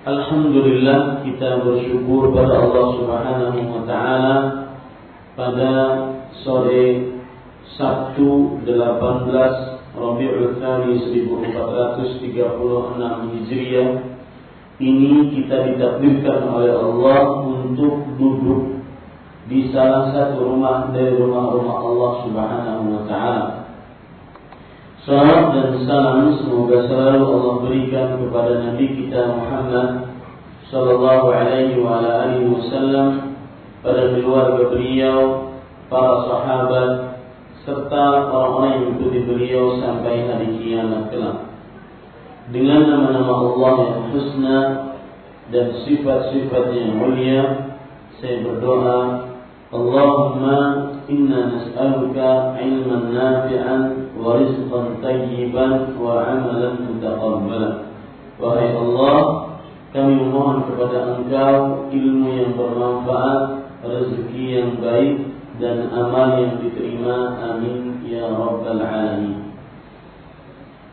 Alhamdulillah kita bersyukur pada Allah Subhanahu wa taala pada sore Sabtu 18 Rabiul Tsani 1436 Hijriah ini kita ditakdirkan oleh Allah untuk duduk di salah satu rumah dari rumah-rumah Allah Subhanahu wa taala. Salam dan salam semoga selalu Allah berikan kepada Nabi kita Muhammad Sallallahu alaihi wa alihi wasallam pada keluarga beliau, para sahabat, serta orang-orang yang mengikuti beliau sampai hari kiamat kelak. Dengan nama-nama Allah yang husna dan sifat-sifat yang mulia, saya berdoa, Allahumma inna nas'aluka ilman nafi'an rizqan tayyiban wa amalan mutaqabbalan. Wahai Allah, kami memohon kepada Engkau ilmu yang bermanfaat, rezeki yang baik dan amal yang diterima. Amin ya rabbal alamin.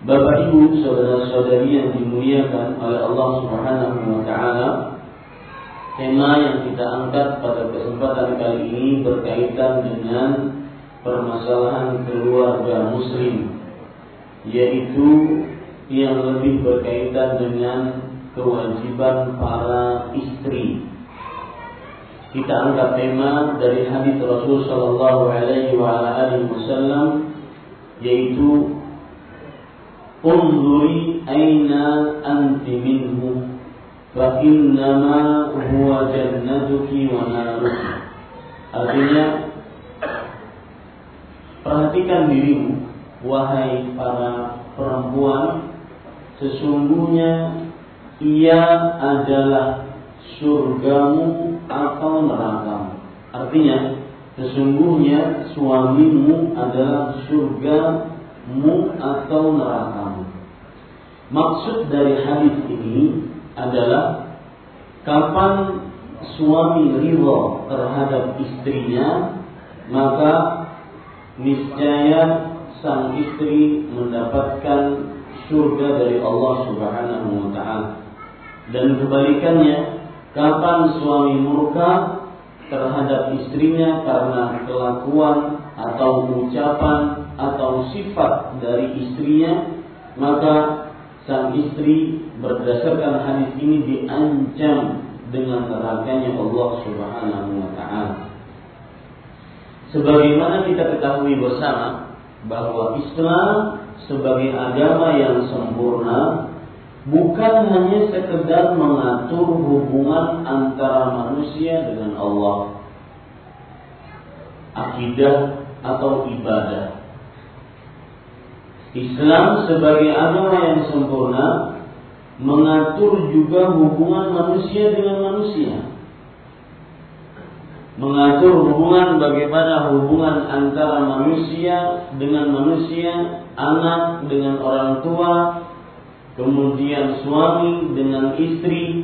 Bapak Ibu, saudara-saudari yang dimuliakan oleh Allah Subhanahu wa taala, tema yang kita angkat pada kesempatan kali ini berkaitan dengan permasalahan keluarga muslim yaitu yang lebih berkaitan dengan kewajiban para istri. Kita angkat tema dari hadis Rasul Shallallahu Alaihi Wasallam yaitu Unduri aina anti minhu fa innama huwa jannatuki wa naruki. Artinya perhatikan dirimu wahai para perempuan sesungguhnya ia adalah surgamu atau nerakamu. Artinya, sesungguhnya suamimu adalah surgamu atau nerakamu. Maksud dari hadis ini adalah kapan suami ridho terhadap istrinya, maka niscaya sang istri mendapatkan surga dari Allah Subhanahu wa taala. Dan kebalikannya, kapan suami murka terhadap istrinya karena kelakuan atau ucapan atau sifat dari istrinya, maka sang istri berdasarkan hadis ini diancam dengan nerakanya Allah Subhanahu wa taala. Sebagaimana kita ketahui bersama bahwa Islam sebagai agama yang sempurna bukan hanya sekedar mengatur hubungan antara manusia dengan Allah. akidah atau ibadah. Islam sebagai agama yang sempurna mengatur juga hubungan manusia dengan manusia. Mengatur hubungan bagaimana hubungan antara manusia dengan manusia, anak dengan orang tua, kemudian suami dengan istri,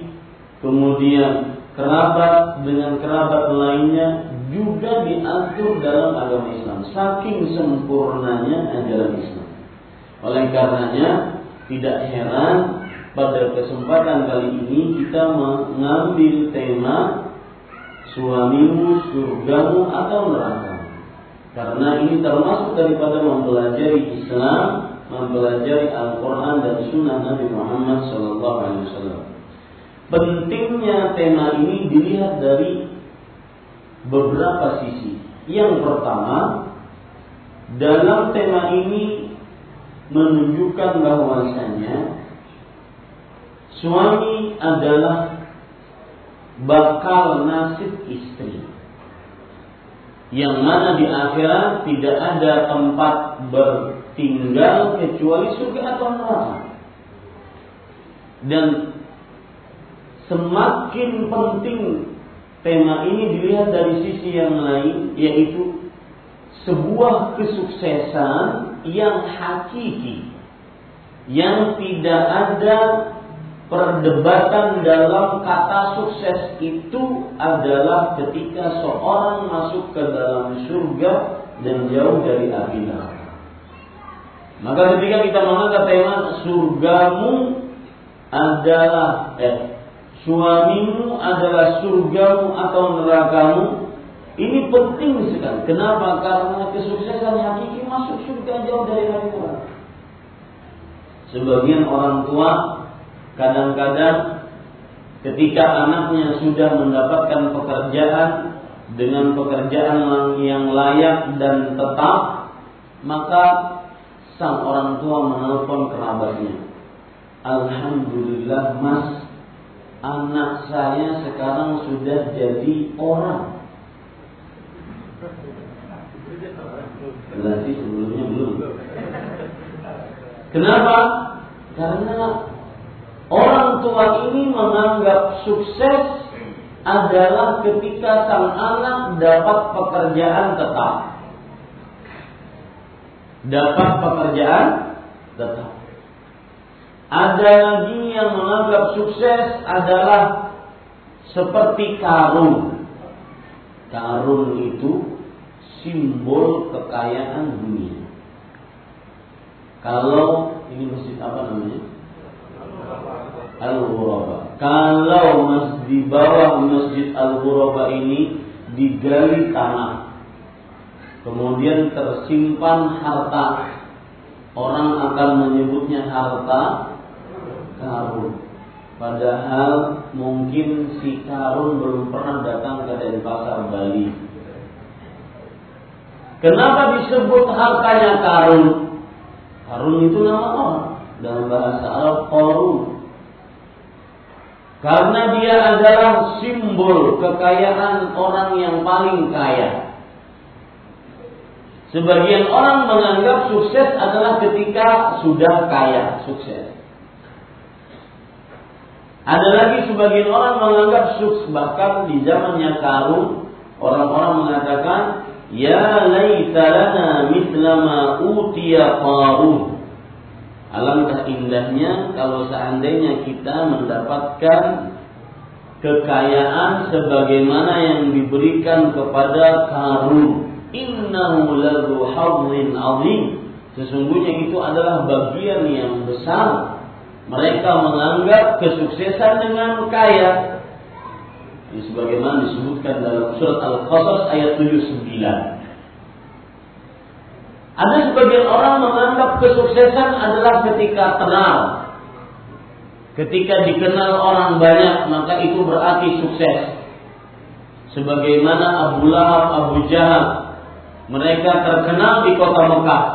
kemudian kerabat dengan kerabat lainnya juga diatur dalam agama Islam. Saking sempurnanya ajaran Islam. Oleh karenanya tidak heran pada kesempatan kali ini kita mengambil tema suamimu, surgamu atau neraka. Karena ini termasuk daripada mempelajari Islam mempelajari Al-Quran dan Sunnah Nabi Muhammad SAW. Pentingnya tema ini dilihat dari beberapa sisi. Yang pertama, dalam tema ini menunjukkan bahwasanya suami adalah bakal nasib istri yang mana di akhirat tidak ada tempat ber tinggal kecuali surga atau neraka. Dan semakin penting tema ini dilihat dari sisi yang lain yaitu sebuah kesuksesan yang hakiki yang tidak ada perdebatan dalam kata sukses itu adalah ketika seorang masuk ke dalam surga dan jauh dari api neraka. Maka ketika kita mengangkat tema surgamu adalah eh, suamimu adalah surgamu atau nerakamu, ini penting sekali. Kenapa? Karena kesuksesan hakiki masuk surga jauh dari neraka. Sebagian orang tua kadang-kadang ketika anaknya sudah mendapatkan pekerjaan dengan pekerjaan yang layak dan tetap, maka sang orang tua menelpon kerabatnya. Alhamdulillah mas, anak saya sekarang sudah jadi orang. Berarti sebelumnya belum. Kenapa? Karena orang tua ini menganggap sukses adalah ketika sang anak dapat pekerjaan tetap dapat pekerjaan tetap. Ada lagi yang menganggap sukses adalah seperti karun. Karun itu simbol kekayaan dunia. Kalau ini masjid apa namanya? Al-Ghuraba. Kalau di bawah masjid Al-Ghuraba ini digali tanah kemudian tersimpan harta. Orang akan menyebutnya harta karun. Padahal mungkin si karun belum pernah datang ke Denpasar Bali. Kenapa disebut hartanya karun? Karun itu nama orang dalam bahasa Arab korun. Karena dia adalah simbol kekayaan orang yang paling kaya. Sebagian orang menganggap sukses adalah ketika sudah kaya, sukses. Ada lagi sebagian orang menganggap sukses bahkan di zamannya Karun orang-orang mengatakan ya laita lana mithla ma Qarun. Alangkah indahnya kalau seandainya kita mendapatkan kekayaan sebagaimana yang diberikan kepada Karun innahu lahu hadzin azim. Sesungguhnya itu adalah bagian yang besar. Mereka menganggap kesuksesan dengan kaya. Sebagaimana disebutkan dalam surat Al-Qasas ayat 79 ada sebagian orang menganggap kesuksesan adalah ketika tenang ketika dikenal orang banyak maka itu berarti sukses sebagaimana Abu Lahab, Abu Jahal mereka terkenal di kota Mekah.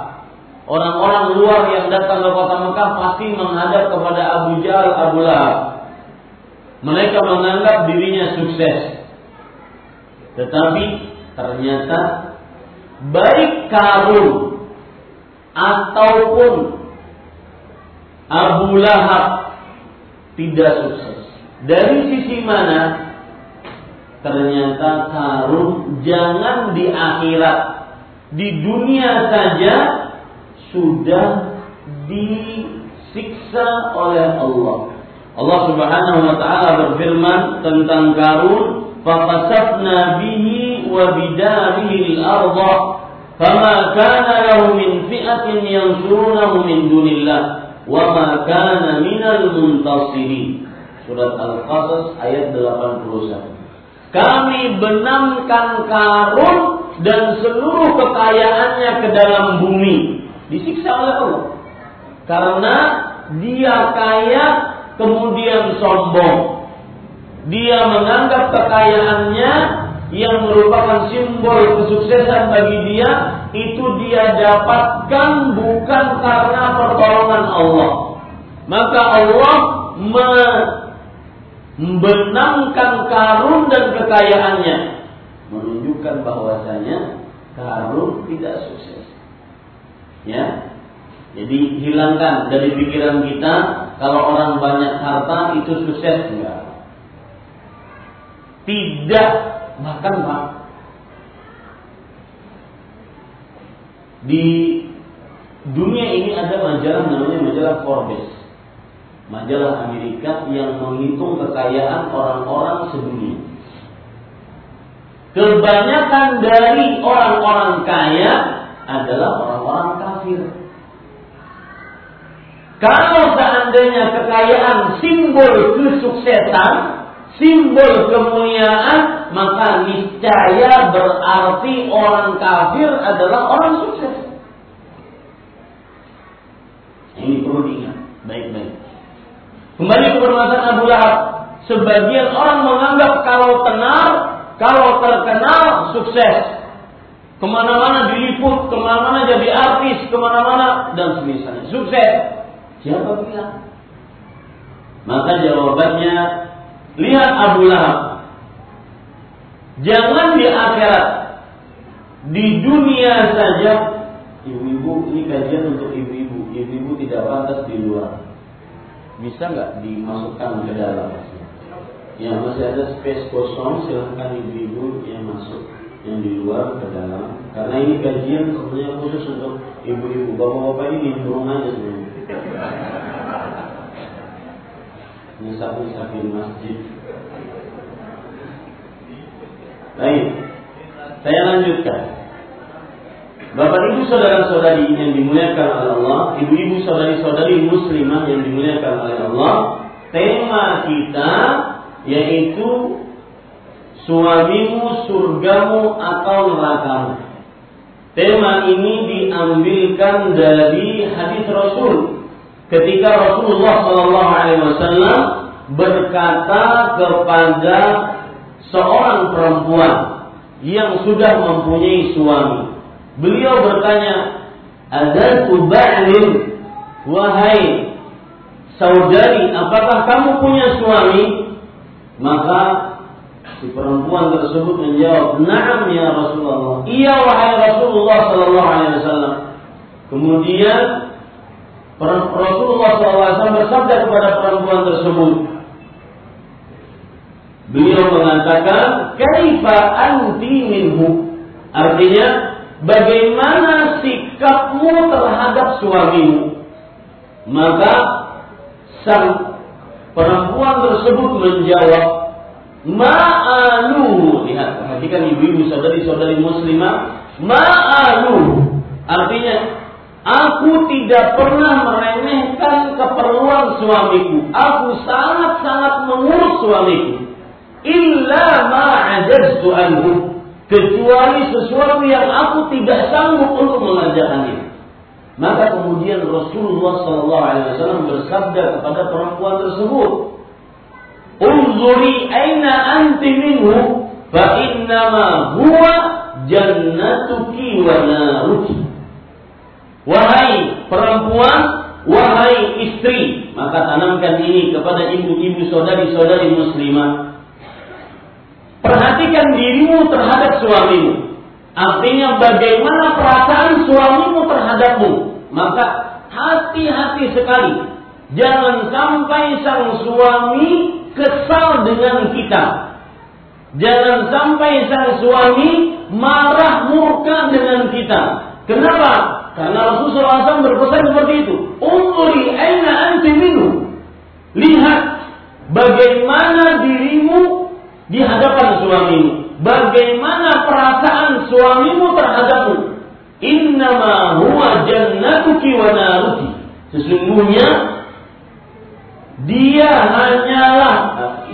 Orang-orang luar yang datang ke kota Mekah pasti menghadap kepada Abu Jahal, Abu Lahab. Mereka menganggap dirinya sukses. Tetapi ternyata baik karun ataupun Abu Lahab tidak sukses. Dari sisi mana? Ternyata karun jangan di akhirat, di dunia saja sudah disiksa oleh Allah. Allah Subhanahu wa taala berfirman tentang Karun, "Faqasafna bihi wa bidarihi al-ardh, fama kana lahu min fi'atin yansurunahu min dunillah, wa ma kana minal muntasirin." Surat Al-Qasas ayat 81. Kami benamkan Karun dan seluruh kekayaannya ke dalam bumi. Disiksa oleh Allah. Karena dia kaya kemudian sombong. Dia menganggap kekayaannya yang merupakan simbol kesuksesan bagi dia itu dia dapatkan bukan karena pertolongan Allah. Maka Allah membenamkan karun dan kekayaannya menunjukkan bahwasanya karun tidak sukses. Ya, jadi hilangkan dari pikiran kita kalau orang banyak harta itu sukses enggak. Tidak bahkan Pak di dunia ini ada majalah namanya majalah Forbes. Majalah Amerika yang menghitung kekayaan orang-orang sedunia. Kebanyakan dari orang-orang kaya adalah orang-orang kafir. Kalau seandainya kekayaan simbol kesuksesan, simbol kemuliaan, maka niscaya berarti orang kafir adalah orang sukses. Ini perlu diingat baik-baik. Kembali ke permasalahan Abu Lahab. Sebagian orang menganggap kalau tenar, kalau terkenal sukses. Ke mana-mana diliput, ke mana-mana jadi artis, ke mana-mana dan semisalnya. Sukses. Siapa bilang? Maka jawabannya lihat Abu Lahab. Jangan di akhirat, di dunia saja. Ibu-ibu ini kajian untuk ibu-ibu. Ibu-ibu tidak pantas di luar. Bisa nggak dimasukkan ke dalam? Ya masih ada space kosong, silahkan ibu-ibu yang masuk yang di luar ke dalam. Karena ini kajian sebenarnya khusus untuk ibu-ibu. Bapak-bapak ini rumah aja sebenarnya. Di masjid. Baik, saya lanjutkan. Bapak ibu saudara-saudari yang dimuliakan oleh Allah, ibu-ibu saudari-saudari muslimah yang dimuliakan oleh Allah, tema kita yaitu suamimu, surgamu atau nerakamu. Tema ini diambilkan dari hadis Rasul ketika Rasulullah Shallallahu Alaihi Wasallam berkata kepada seorang perempuan yang sudah mempunyai suami. Beliau bertanya, ada tubalin wahai saudari, apakah kamu punya suami? Maka si perempuan tersebut menjawab, Naam ya Rasulullah. Iya wahai Rasulullah Sallallahu Alaihi Wasallam. Kemudian Rasulullah SAW bersabda kepada perempuan tersebut. Beliau mengatakan, "Kaifa anti minhu?" Artinya, bagaimana sikapmu terhadap suamimu? Maka sang perempuan tersebut menjawab, "Ma'anu." Lihat, perhatikan ibu-ibu saudari-saudari muslimah, "Ma'anu." Artinya, Aku tidak pernah meremehkan keperluan suamiku. Aku sangat-sangat mengurus suamiku. Illa ma'ajaztu anhu. Kecuali sesuatu yang aku tidak sanggup untuk mengerjakannya. Maka kemudian Rasulullah SAW bersabda kepada perempuan tersebut, Unzuri aina anti minhu, fa innama huwa jannatuki wa naruki. Wahai perempuan, wahai istri, maka tanamkan ini kepada ibu-ibu saudari-saudari muslimah. Perhatikan dirimu terhadap suamimu. Artinya bagaimana perasaan suamimu terhadapmu. Maka hati-hati sekali. Jangan sampai sang suami kesal dengan kita. Jangan sampai sang suami marah murka dengan kita. Kenapa? Karena Rasulullah SAW berpesan seperti itu. Unguri aina anti minhu. Lihat bagaimana dirimu di hadapan suamimu. Bagaimana perasaan suamimu terhadapmu. Innama huwa jannatuki wa naruki. Sesungguhnya dia hanyalah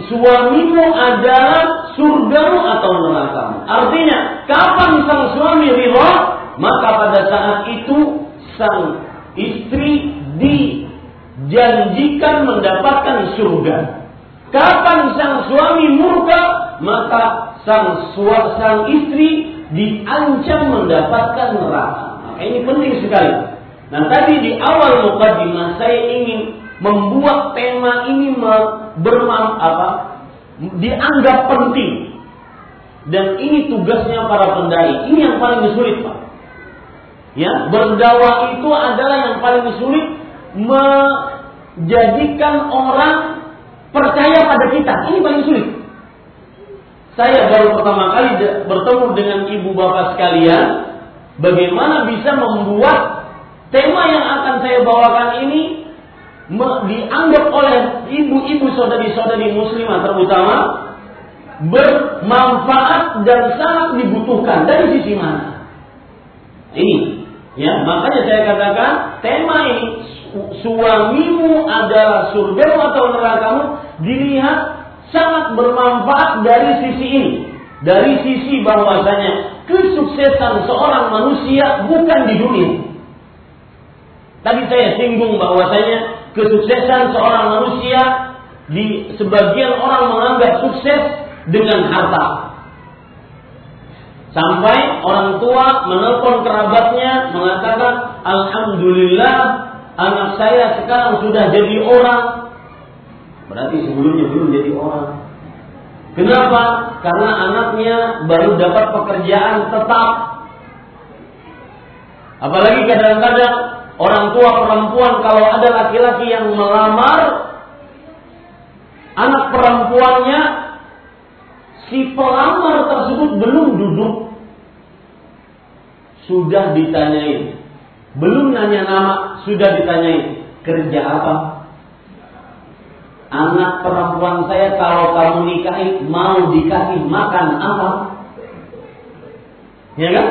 suamimu adalah surgamu atau nerakamu. Artinya, kapan sang suami ridha, maka pada saat itu sang istri dijanjikan mendapatkan surga. Kapan sang suami murka, maka sang suami sang istri diancam mendapatkan neraka. Maka ini penting sekali. Nah tadi di awal mukadimah saya ingin membuat tema ini bermam apa dianggap penting dan ini tugasnya para pendai ini yang paling sulit pak ya berdakwah itu adalah yang paling sulit menjadikan orang percaya pada kita. Ini paling sulit. Saya baru pertama kali bertemu dengan ibu bapak sekalian. Bagaimana bisa membuat tema yang akan saya bawakan ini dianggap oleh ibu-ibu saudari-saudari muslimah terutama bermanfaat dan sangat dibutuhkan. Dari sisi mana? Ini, ya makanya saya katakan tema ini suamimu adalah surga atau nerakamu dilihat sangat bermanfaat dari sisi ini. Dari sisi bahwasanya kesuksesan seorang manusia bukan di dunia. Tadi saya singgung bahwasanya kesuksesan seorang manusia di sebagian orang menganggap sukses dengan harta. Sampai orang tua menelpon kerabatnya mengatakan, Alhamdulillah anak saya sekarang sudah jadi orang. Berarti sebelumnya belum jadi orang. Kenapa? Karena anaknya baru dapat pekerjaan tetap. Apalagi kadang-kadang Orang tua perempuan kalau ada laki-laki yang melamar anak perempuannya si pelamar tersebut belum duduk sudah ditanyain. Belum nanya nama sudah ditanyain kerja apa? Anak perempuan saya kalau kamu nikahi mau dikasih makan apa? Ya kan?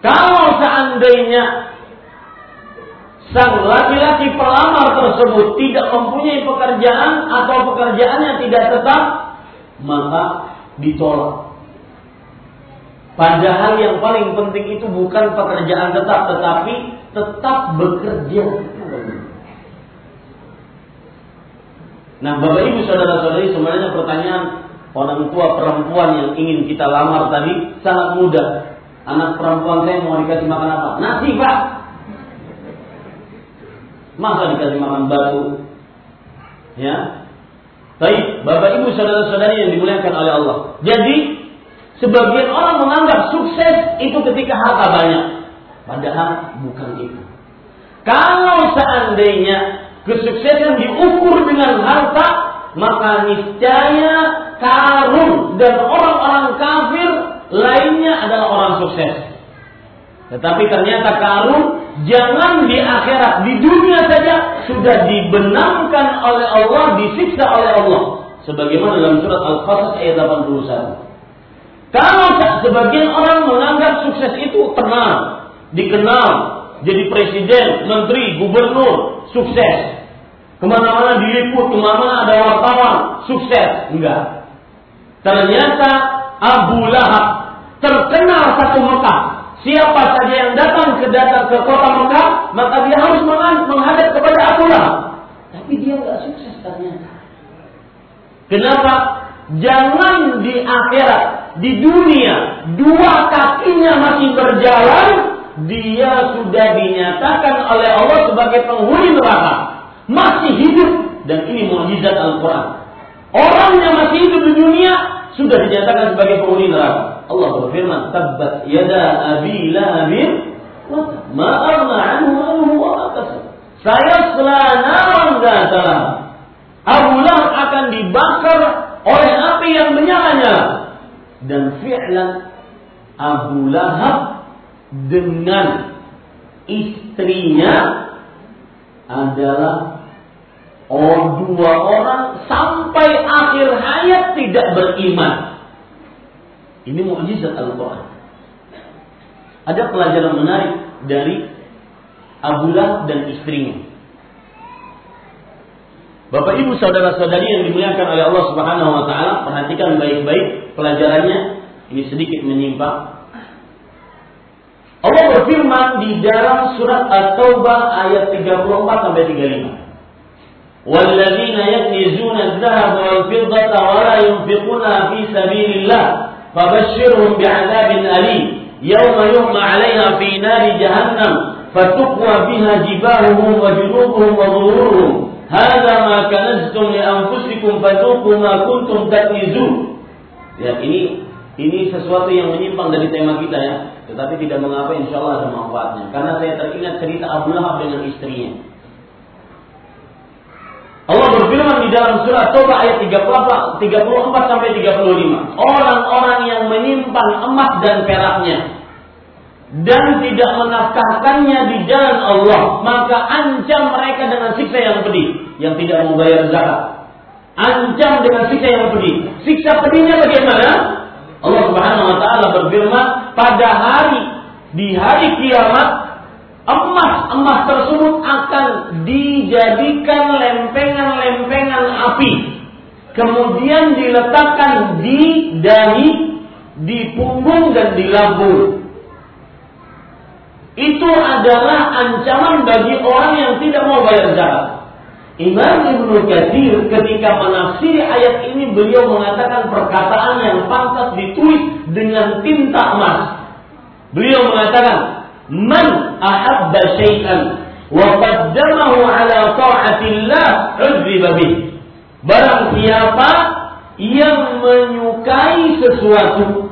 Kalau seandainya sang laki-laki pelamar tersebut tidak mempunyai pekerjaan atau pekerjaannya tidak tetap, maka ditolak. Padahal yang paling penting itu bukan pekerjaan tetap, tetapi tetap bekerja. Nah, Bapak Ibu saudara-saudari, sebenarnya pertanyaan orang tua perempuan yang ingin kita lamar tadi sangat mudah. Anak perempuan saya mau dikasih makan apa? Nasi, Pak. Masa dikasih makan batu? Ya. Baik, Bapak Ibu saudara-saudari yang dimuliakan oleh Allah. Jadi, sebagian orang menganggap sukses itu ketika harta banyak. Padahal bukan itu. Kalau seandainya kesuksesan diukur dengan harta, maka niscaya karun dan orang-orang kafir lainnya adalah orang sukses. Tetapi ternyata karun Jangan di akhirat, di dunia saja sudah dibenamkan oleh Allah, disiksa oleh Allah. Sebagaimana dalam surat Al-Qasas ayat 81. Kalau sebagian orang menganggap sukses itu tenang, dikenal, jadi presiden, menteri, gubernur, sukses. Ke mana-mana diliput, ke mana-mana ada wartawan, sukses. Enggak. Ternyata Abu Lahab terkenal satu Mekah Siapa saja yang datang ke datang ke kota Mekah, maka dia harus menghadap kepada Abu Lahab. Tapi dia nggak sukses ternyata. Kenapa? Jangan di akhirat, di dunia, dua kakinya masih berjalan, dia sudah dinyatakan oleh Allah sebagai penghuni neraka. Masih hidup dan ini mukjizat Al-Quran. Orang yang masih hidup di dunia sudah dinyatakan sebagai penghuni neraka. Allah berfirman, "Tabbat yada abi lahabin ma aghna anhu maluhu wa ma kasab." Saya selana dalam. Abu Lahab akan dibakar oleh api yang menyala-nyala. Dan fi'lan Abu Lahab dengan istrinya adalah oh, dua orang sampai akhir hayat tidak beriman. Ini mukjizat Al-Quran. Ada pelajaran menarik dari Abu Lahab dan istrinya. Bapak Ibu saudara-saudari yang dimuliakan oleh Allah Subhanahu wa taala, perhatikan baik-baik pelajarannya. Ini sedikit menyimpang. Allah berfirman di dalam surat At-Taubah ayat 34 sampai 35. Walladzina yaknizuna adh-dhahaba wal fiddata wa la yunfiquna fi sabilillah fabashshirhum bi'adzabin alim yawma yuhma 'alayha fi nari jahannam فتقوى بها جباههم وجنوبهم وظهورهم هذا ما كنزتم لأنفسكم فذوقوا ما كنتم تكنزون Ya ini ini sesuatu yang menyimpang dari tema kita ya, tetapi tidak mengapa insya Allah ada manfaatnya. Karena saya teringat cerita Abu Lahab dengan istrinya. Berfirman di dalam surat Toba ayat 34, 34 sampai 35. Orang-orang yang menyimpan emas dan peraknya dan tidak menafkahkannya di jalan Allah, maka ancam mereka dengan siksa yang pedih yang tidak membayar zakat. Ancam dengan siksa yang pedih. Siksa pedihnya bagaimana? Allah Subhanahu wa taala berfirman, pada hari di hari kiamat emas-emas tersebut akan dijadikan lempengan-lempengan api. Kemudian diletakkan di dahi, di punggung dan di lambung itu adalah ancaman bagi orang yang tidak mau bayar zakat. Imam Ibnu Katsir ketika menafsiri ayat ini beliau mengatakan perkataan yang pantas ditulis dengan tinta emas. Beliau mengatakan, "Man ahabba syai'an wa qaddamahu ala ta'atillah udziba bih." Barang siapa yang menyukai sesuatu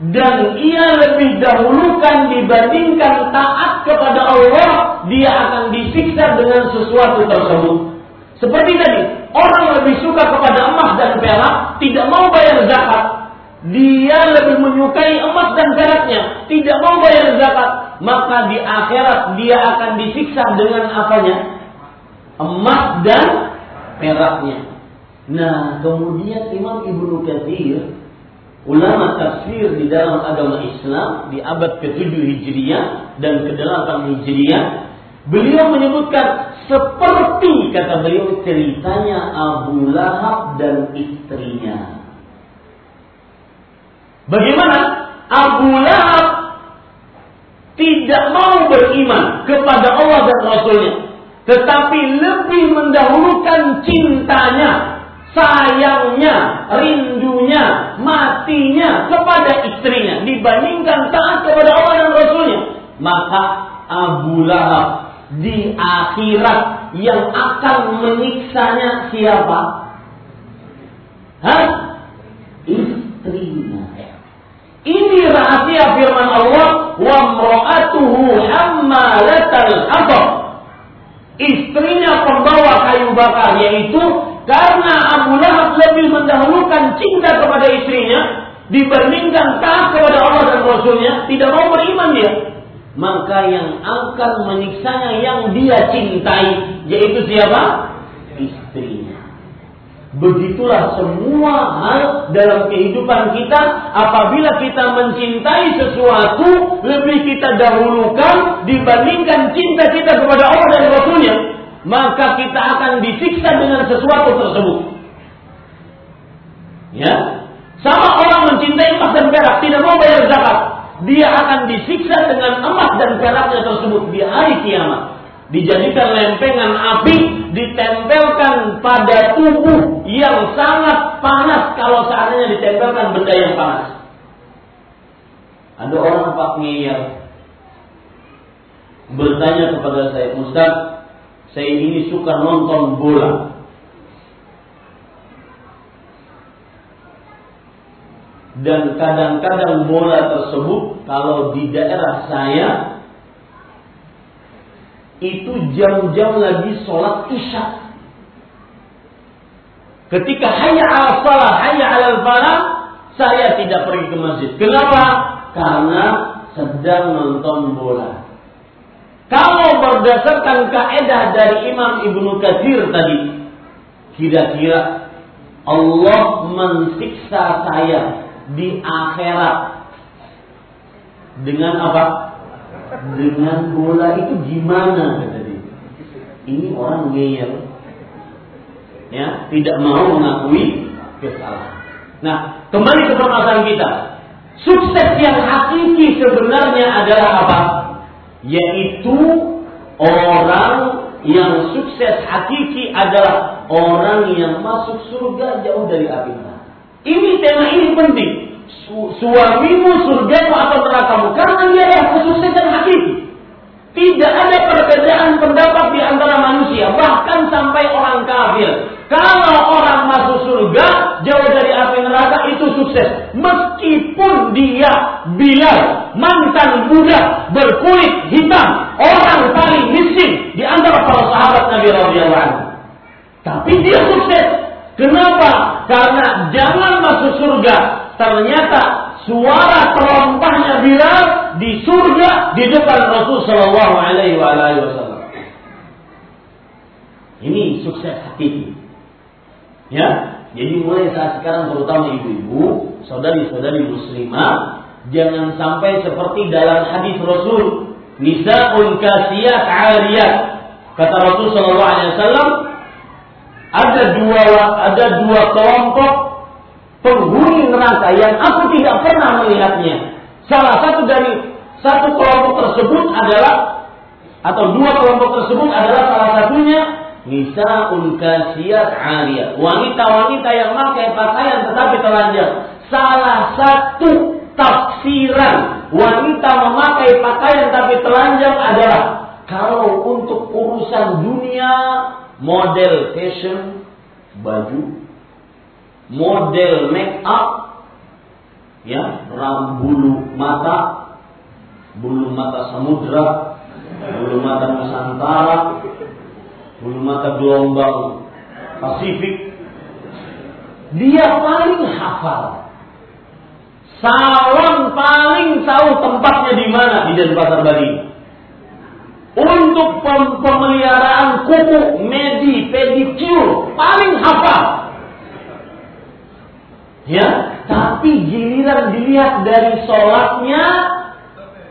dan ia lebih dahulukan dibandingkan taat kepada Allah, dia akan disiksa dengan sesuatu tersebut. Seperti tadi, orang lebih suka kepada emas dan perak, tidak mau bayar zakat. Dia lebih menyukai emas dan peraknya, tidak mau bayar zakat. Maka di akhirat dia akan disiksa dengan apanya? Emas dan peraknya. Nah, kemudian Imam Ibnu Katsir ulama tafsir di dalam agama Islam di abad ke-7 Hijriah dan ke-8 Hijriah beliau menyebutkan seperti kata beliau ceritanya Abu Lahab dan istrinya. Bagaimana Abu Lahab tidak mau beriman kepada Allah dan Rasulnya, tetapi lebih mendahulukan cintanya sayangnya, rindunya, matinya kepada istrinya dibandingkan taat kepada Allah dan Rasulnya. Maka Abu Lahab di akhirat yang akan menyiksanya siapa? Hah? Istrinya. Ini rahasia firman Allah, wa mra'atuhu hammalatal hatab. Istrinya pembawa kayu bakar yaitu karena Abu Lahab lebih mendahulukan cinta kepada istrinya dibandingkan taat kepada Allah dan Rasulnya, tidak mau beriman dia. Maka yang akan menyiksanya yang dia cintai, yaitu siapa? Istrinya. Begitulah semua hal dalam kehidupan kita apabila kita mencintai sesuatu lebih kita dahulukan dibandingkan cinta kita kepada Allah dan Rasulnya maka kita akan disiksa dengan sesuatu tersebut. Ya, sama orang mencintai emas dan perak tidak mau bayar zakat, dia akan disiksa dengan emas dan peraknya tersebut di hari kiamat. Dijadikan lempengan api, ditempelkan pada tubuh yang sangat panas kalau seandainya ditempelkan benda yang panas. Ada orang Pak Ngiyar bertanya kepada saya, Ustaz, saya ini suka nonton bola. dan kadang-kadang bola tersebut kalau di daerah saya itu jam-jam lagi sholat isya. Ketika hanya al salah, hanya al falah, saya tidak pergi ke masjid. Kenapa? Karena sedang nonton bola. Kalau berdasarkan kaedah dari Imam Ibnu Katsir tadi, kira-kira Allah mensiksa saya di akhirat dengan apa? Dengan bola itu gimana kata dia? Ini orang ngeyel. Ya, tidak mau mengakui kesalahan. Nah, kembali ke permasalahan kita. Sukses yang hakiki sebenarnya adalah apa? Yaitu orang yang sukses hakiki adalah orang yang masuk surga jauh dari api neraka. Ini tema ini penting. Su suamimu surgamu atau nerakamu karena dia adalah kesuksesan hakiki. Tidak ada perbedaan pendapat di antara manusia, bahkan sampai orang kafir. Kalau orang masuk surga jauh dari api neraka itu sukses. Meskipun dia Bilal, mantan budak berkulit hitam, orang paling miskin di antara para sahabat Nabi anhu. Tapi dia sukses. Kenapa? Karena jangan masuk surga. Ternyata suara terompahnya Bilal di surga di depan Rasul Shallallahu Alaihi Wasallam. Ini sukses hakiki. Ya, jadi mulai saat sekarang terutama ibu-ibu, saudari-saudari muslimah, jangan sampai seperti dalam hadis Rasul, nisa'un kasiyat 'ariyat. Kata Rasul sallallahu alaihi wasallam, ada dua ada dua kelompok penghuni neraka yang aku tidak pernah melihatnya. Salah satu dari satu kelompok tersebut adalah atau dua kelompok tersebut adalah salah satunya Nisa'un kasiyat aliyah. Wanita-wanita yang pakai pakaian tetapi telanjang. Salah satu tafsiran wanita memakai pakaian tapi telanjang adalah kalau untuk urusan dunia model fashion baju model make up ya rambulu mata bulu mata samudra bulu mata nusantara bulu mata gelombang Pasifik. Dia paling hafal. Salam paling tahu tempatnya di mana di Denpasar Bali. Untuk pemeliharaan kuku, medi, pedicure paling hafal. Ya, tapi giliran dilihat dari sholatnya,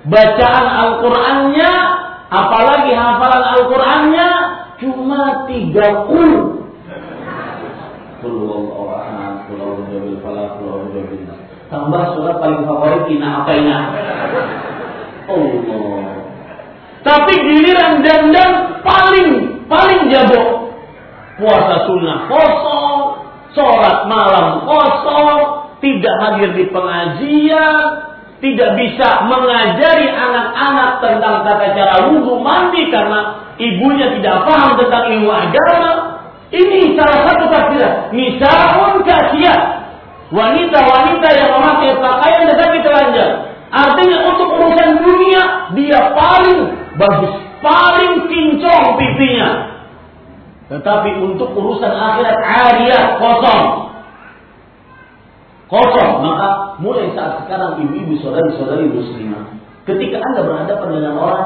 bacaan Al-Qur'annya, apalagi hafalan Al-Qur'annya, cuma tiga kul. Tambah surat paling favorit ina apa ina. Allah. Tapi giliran dandan paling paling jago. Puasa sunnah kosong, sholat malam kosong, tidak hadir di pengajian, tidak bisa mengajari anak-anak tentang tata cara wudhu mandi karena ibunya tidak paham tentang ilmu agama. Ini salah satu tafsiran. Misalun kasiat. Wanita-wanita yang memakai pakaian tetapi telanjang. Artinya untuk urusan dunia dia paling bagus, paling kincong pipinya. Tetapi untuk urusan akhirat ariyah kosong. Kosong. Maka mulai saat sekarang ibu-ibu saudari-saudari muslimah. Ketika anda berhadapan dengan orang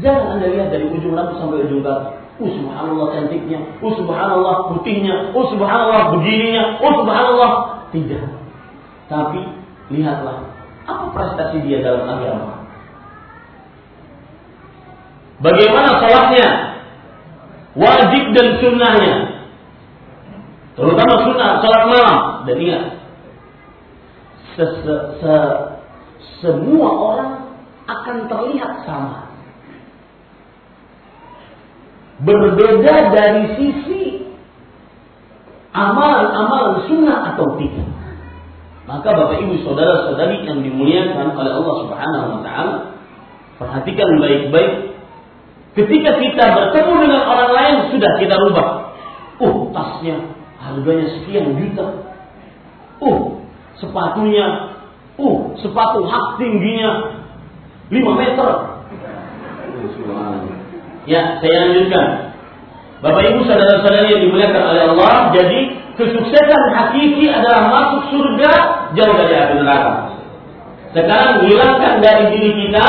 Jangan anda lihat dari ujung rambut sampai ujung kaki. Oh subhanallah cantiknya. Oh subhanallah putihnya. Oh subhanallah begininya. Oh subhanallah. Tidak. Tapi lihatlah. Apa prestasi dia dalam agama. Bagaimana sholatnya. Wajib dan sunnahnya. Terutama sunnah sholat malam. Dan ingat. Se -se -se Semua orang akan terlihat sama berbeda dari sisi amalan-amalan sunnah atau tidak. Maka Bapak Ibu saudara-saudari yang dimuliakan oleh Allah Subhanahu wa taala, perhatikan baik-baik ketika kita bertemu dengan orang lain sudah kita rubah. Oh, tasnya harganya sekian juta. Oh, sepatunya Uh, sepatu hak tingginya 5 meter. Ya, saya lanjutkan. Bapak Ibu saudara-saudara yang dimuliakan oleh Allah, jadi kesuksesan hakiki adalah masuk surga jauh dari api neraka. Sekarang hilangkan dari diri kita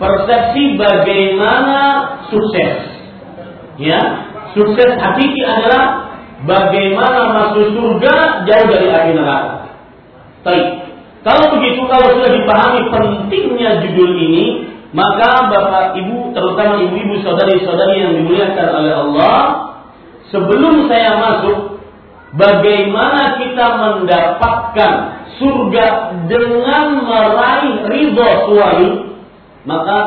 persepsi bagaimana sukses. Ya, sukses hakiki adalah bagaimana masuk surga jauh dari api neraka. Baik. Kalau begitu, kalau sudah dipahami pentingnya judul ini, maka Bapak Ibu, terutama ibu-ibu saudari-saudari yang dimuliakan oleh Allah, sebelum saya masuk, bagaimana kita mendapatkan surga dengan meraih ridho suami, maka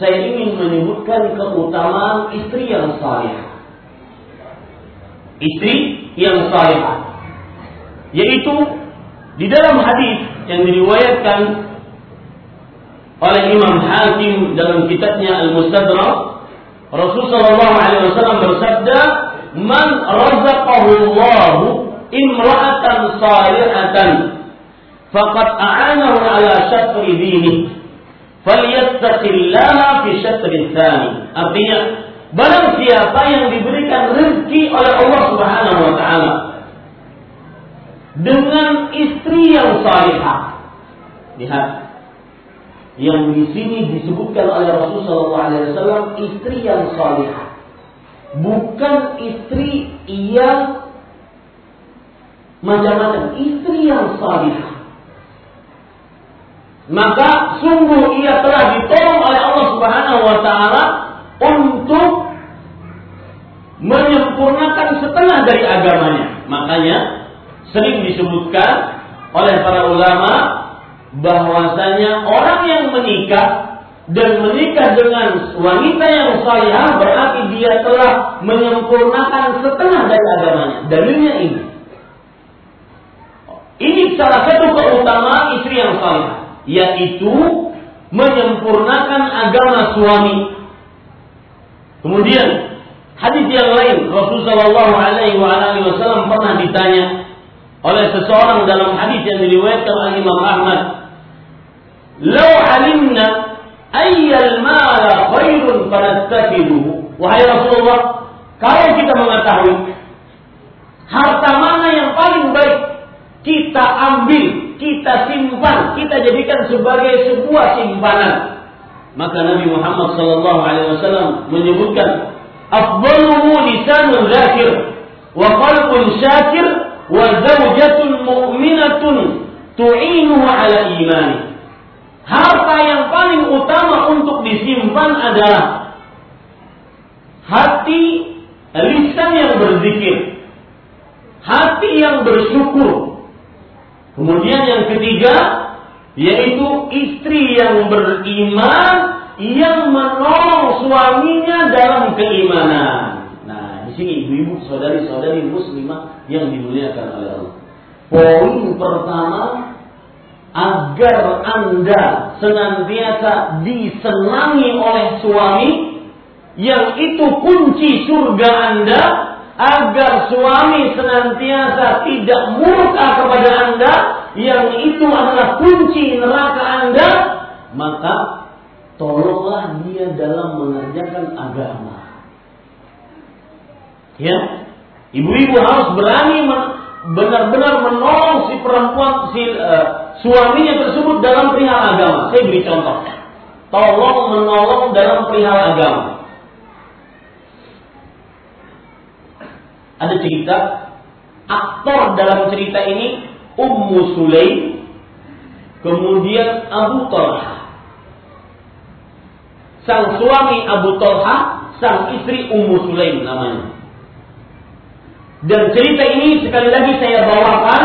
saya ingin menyebutkan keutamaan istri yang saleh. Istri yang saleh, yaitu di dalam hadis yang diriwayatkan oleh Imam Hakim dalam kitabnya Al-Mustadrak, Rasulullah sallallahu alaihi wasallam bersabda, "Man razaqahu Allah imra'atan salihatan faqad a'anahu ala syatri dini falyattaqillaha fi syatri tsani." Artinya, barang siapa yang diberikan rezeki oleh Allah Subhanahu wa taala dengan istri yang salihah. Lihat, yang di sini disebutkan oleh Rasulullah SAW istri yang salihah, bukan istri yang macam-macam, istri yang salihah. Maka sungguh ia telah ditolong oleh Allah Subhanahu wa taala untuk menyempurnakan setengah dari agamanya. Makanya sering disebutkan oleh para ulama bahwasanya orang yang menikah dan menikah dengan wanita yang salihah berarti dia telah menyempurnakan setengah dari agamanya. Dalilnya ini. Ini salah satu keutamaan istri yang salihah, yaitu menyempurnakan agama suami. Kemudian hadis yang lain Rasulullah SAW pernah ditanya oleh seseorang dalam hadis yang diriwayatkan oleh Imam Ahmad. "Lau alimna ayyal mala khairun fanastafiduhu." Wahai Rasulullah, kalau kita mengetahui harta mana yang paling baik, kita ambil, kita simpan, kita jadikan sebagai sebuah simpanan. Maka Nabi Muhammad sallallahu alaihi wasallam menyebutkan, "Afdaluhu lisanun zakir wa qalbun syakir wa zaujatun mu'minatun tu'inuhu ala imani. Harta yang paling utama untuk disimpan adalah hati lisan yang berzikir, hati yang bersyukur. Kemudian yang ketiga yaitu istri yang beriman yang menolong suaminya dalam keimanan sini ibu-ibu, saudari-saudari muslimah yang dimuliakan oleh Allah. Poin pertama agar Anda senantiasa disenangi oleh suami yang itu kunci surga Anda agar suami senantiasa tidak murka kepada Anda yang itu adalah kunci neraka Anda maka tolonglah dia dalam mengerjakan agama Ya, ibu-ibu harus berani benar-benar menolong si perempuan si uh, suaminya tersebut dalam perihal agama. Saya beri contoh. Tolong menolong dalam perihal agama. Ada cerita aktor dalam cerita ini Ummu Sulaim kemudian Abu Talha. Sang suami Abu Talha, sang istri Ummu Sulaim namanya. Dan cerita ini sekali lagi saya bawakan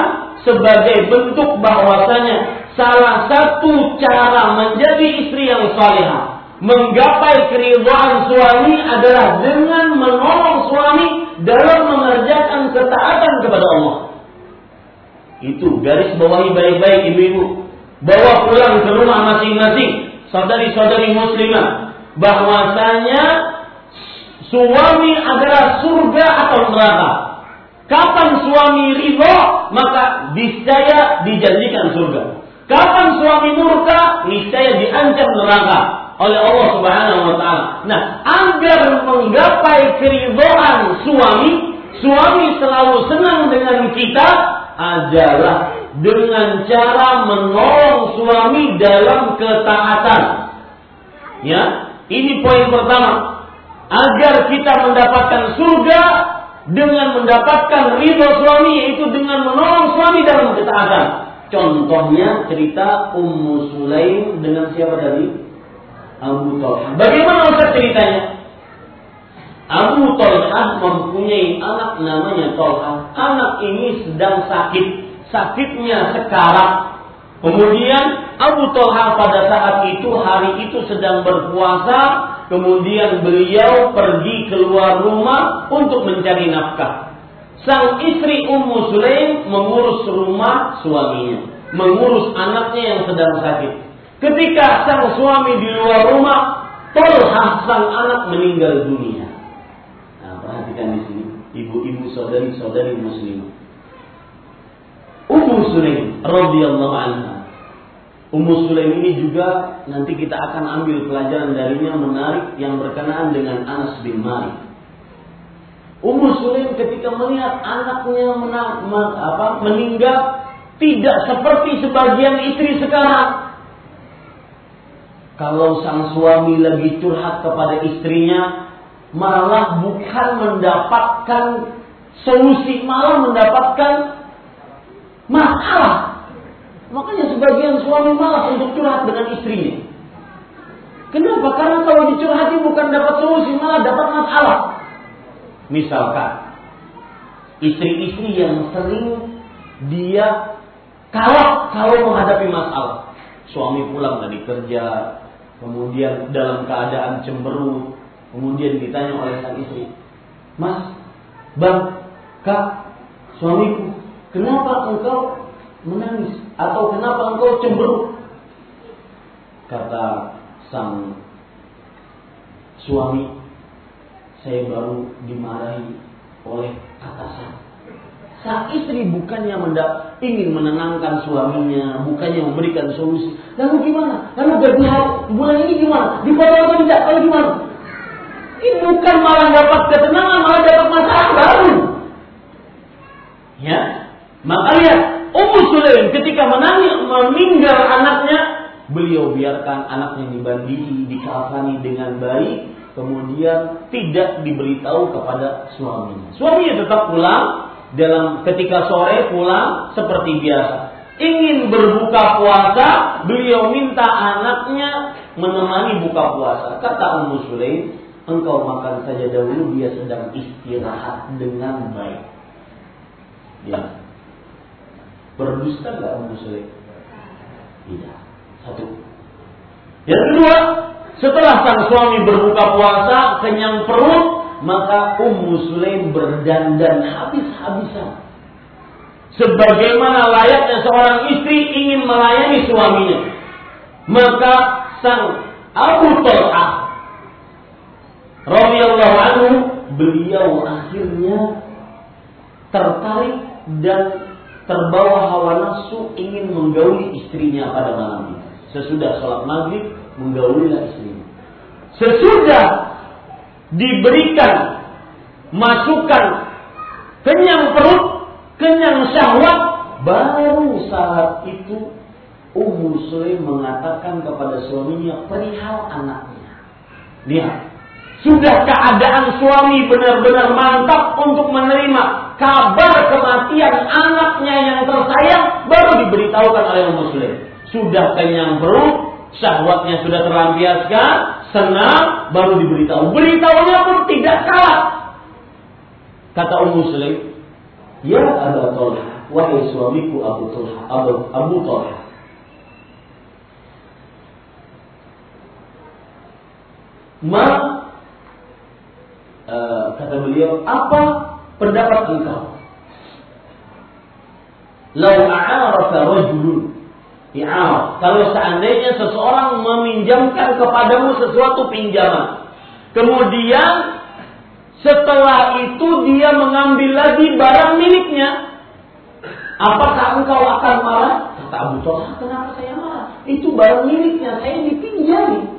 sebagai bentuk bahwasanya salah satu cara menjadi istri yang salehah menggapai keridhaan suami adalah dengan menolong suami dalam mengerjakan ketaatan kepada Allah. Itu garis bawahi baik-baik ibu-ibu. Bawa pulang ke rumah masing-masing saudari-saudari muslimah bahwasanya suami adalah surga atau neraka. Kapan suami ridho, maka discaya dijanjikan surga. Kapan suami murka? Niscaya diancam neraka oleh Allah Subhanahu wa taala. Nah, agar menggapai keridhaan suami, suami selalu senang dengan kita adalah dengan cara menolong suami dalam ketaatan. Ya, ini poin pertama. Agar kita mendapatkan surga dengan mendapatkan ridho suami yaitu dengan menolong suami dalam ketaatan. Contohnya cerita Ummu Sulaim dengan siapa tadi? Abu Talha. Bagaimana Ustaz ceritanya? Abu Talha mempunyai anak namanya Talha. Anak ini sedang sakit. Sakitnya sekarat. Kemudian Abu Talha pada saat itu hari itu sedang berpuasa Kemudian beliau pergi keluar rumah untuk mencari nafkah. Sang istri Ummu Sulaim mengurus rumah suaminya, mengurus anaknya yang sedang sakit. Ketika sang suami di luar rumah, Tolha sang anak meninggal dunia. Nah, perhatikan di sini, ibu-ibu saudari-saudari muslim. Ummu Sulaim radhiyallahu anha Ummu Sulaim ini juga nanti kita akan ambil pelajaran darinya menarik yang berkenaan dengan Anas bin Malik. Ummu Sulaim ketika melihat anaknya menang, apa, meninggal tidak seperti sebagian istri sekarang. Kalau sang suami lagi curhat kepada istrinya, malah bukan mendapatkan solusi, malah mendapatkan masalah Makanya sebagian suami malas untuk curhat dengan istrinya. Kenapa? Karena kalau dicurhati bukan dapat solusi, malah dapat masalah. Misalkan, istri-istri yang sering dia kalah kalau menghadapi masalah. Suami pulang dari kerja, kemudian dalam keadaan cemberut, kemudian ditanya oleh sang istri, Mas, Bang, Kak, suamiku, kenapa engkau menangis atau kenapa engkau cemberut? Kata sang suami, saya baru dimarahi oleh atasan. Sang istri bukannya mendak ingin menenangkan suaminya, bukannya memberikan solusi. Lalu gimana? Lalu gaji bulan ini gimana? Dibayar atau tidak? Kalau gimana? Ini bukan malah dapat ketenangan, malah dapat masalah baru. Ya, makanya Ummu Sulaim ketika menangis meninggal anaknya, beliau biarkan anaknya dibandi, dikafani dengan baik, kemudian tidak diberitahu kepada suaminya. Suaminya tetap pulang dalam ketika sore pulang seperti biasa. Ingin berbuka puasa, beliau minta anaknya menemani buka puasa. Kata Ummu Sulaim, engkau makan saja dahulu, dia sedang istirahat dengan baik. Ya, Berdusta nggak Ummu Sulaim? Tidak. Satu. Yang kedua, setelah sang suami berbuka puasa, kenyang perut, maka Ummu Sulaim berdandan habis-habisan. Sebagaimana layaknya seorang istri ingin melayani suaminya. Maka sang Abu Talha radhiyallahu anhu beliau akhirnya tertarik dan terbawa hawa nafsu ingin menggauli istrinya pada malam itu. Sesudah sholat maghrib, menggaulilah istrinya. Sesudah diberikan masukan kenyang perut, kenyang syahwat, baru saat itu Ummu Sulaim mengatakan kepada suaminya perihal anaknya. Lihat, sudah keadaan suami benar-benar mantap untuk menerima kabar kematian anaknya yang tersayang baru diberitahukan oleh muslim. Sudah kenyang perut, syahwatnya sudah terlampiaskan, senang, baru diberitahu. Beritahunya pun tidak salah. Kata Ummu Muslim, Ya Abu Talha, wahai suamiku Abu Talha, Abu, Abu Talha. Ma Eh, kata beliau, apa pendapat engkau? Lau a'arafa rajulun i'araf. Kalau seandainya seseorang meminjamkan kepadamu sesuatu pinjaman. Kemudian setelah itu dia mengambil lagi barang miliknya. Apakah engkau akan marah? Kata Abu Talha, kenapa saya marah? Itu barang miliknya, saya dipinjami.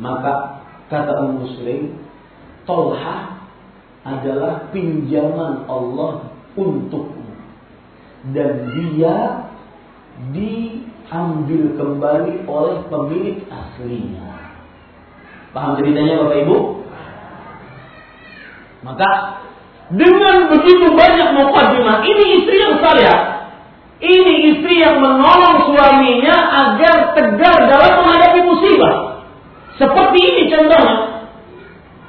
Maka kata Ummu Sulaim, Tolha adalah pinjaman Allah untukmu. Dan dia diambil kembali oleh pemilik aslinya. Paham ceritanya Bapak Ibu? Maka dengan begitu banyak mukadimah, ini istri yang saya ini istri yang menolong suaminya agar tegar dalam menghadapi musibah. Seperti ini contohnya.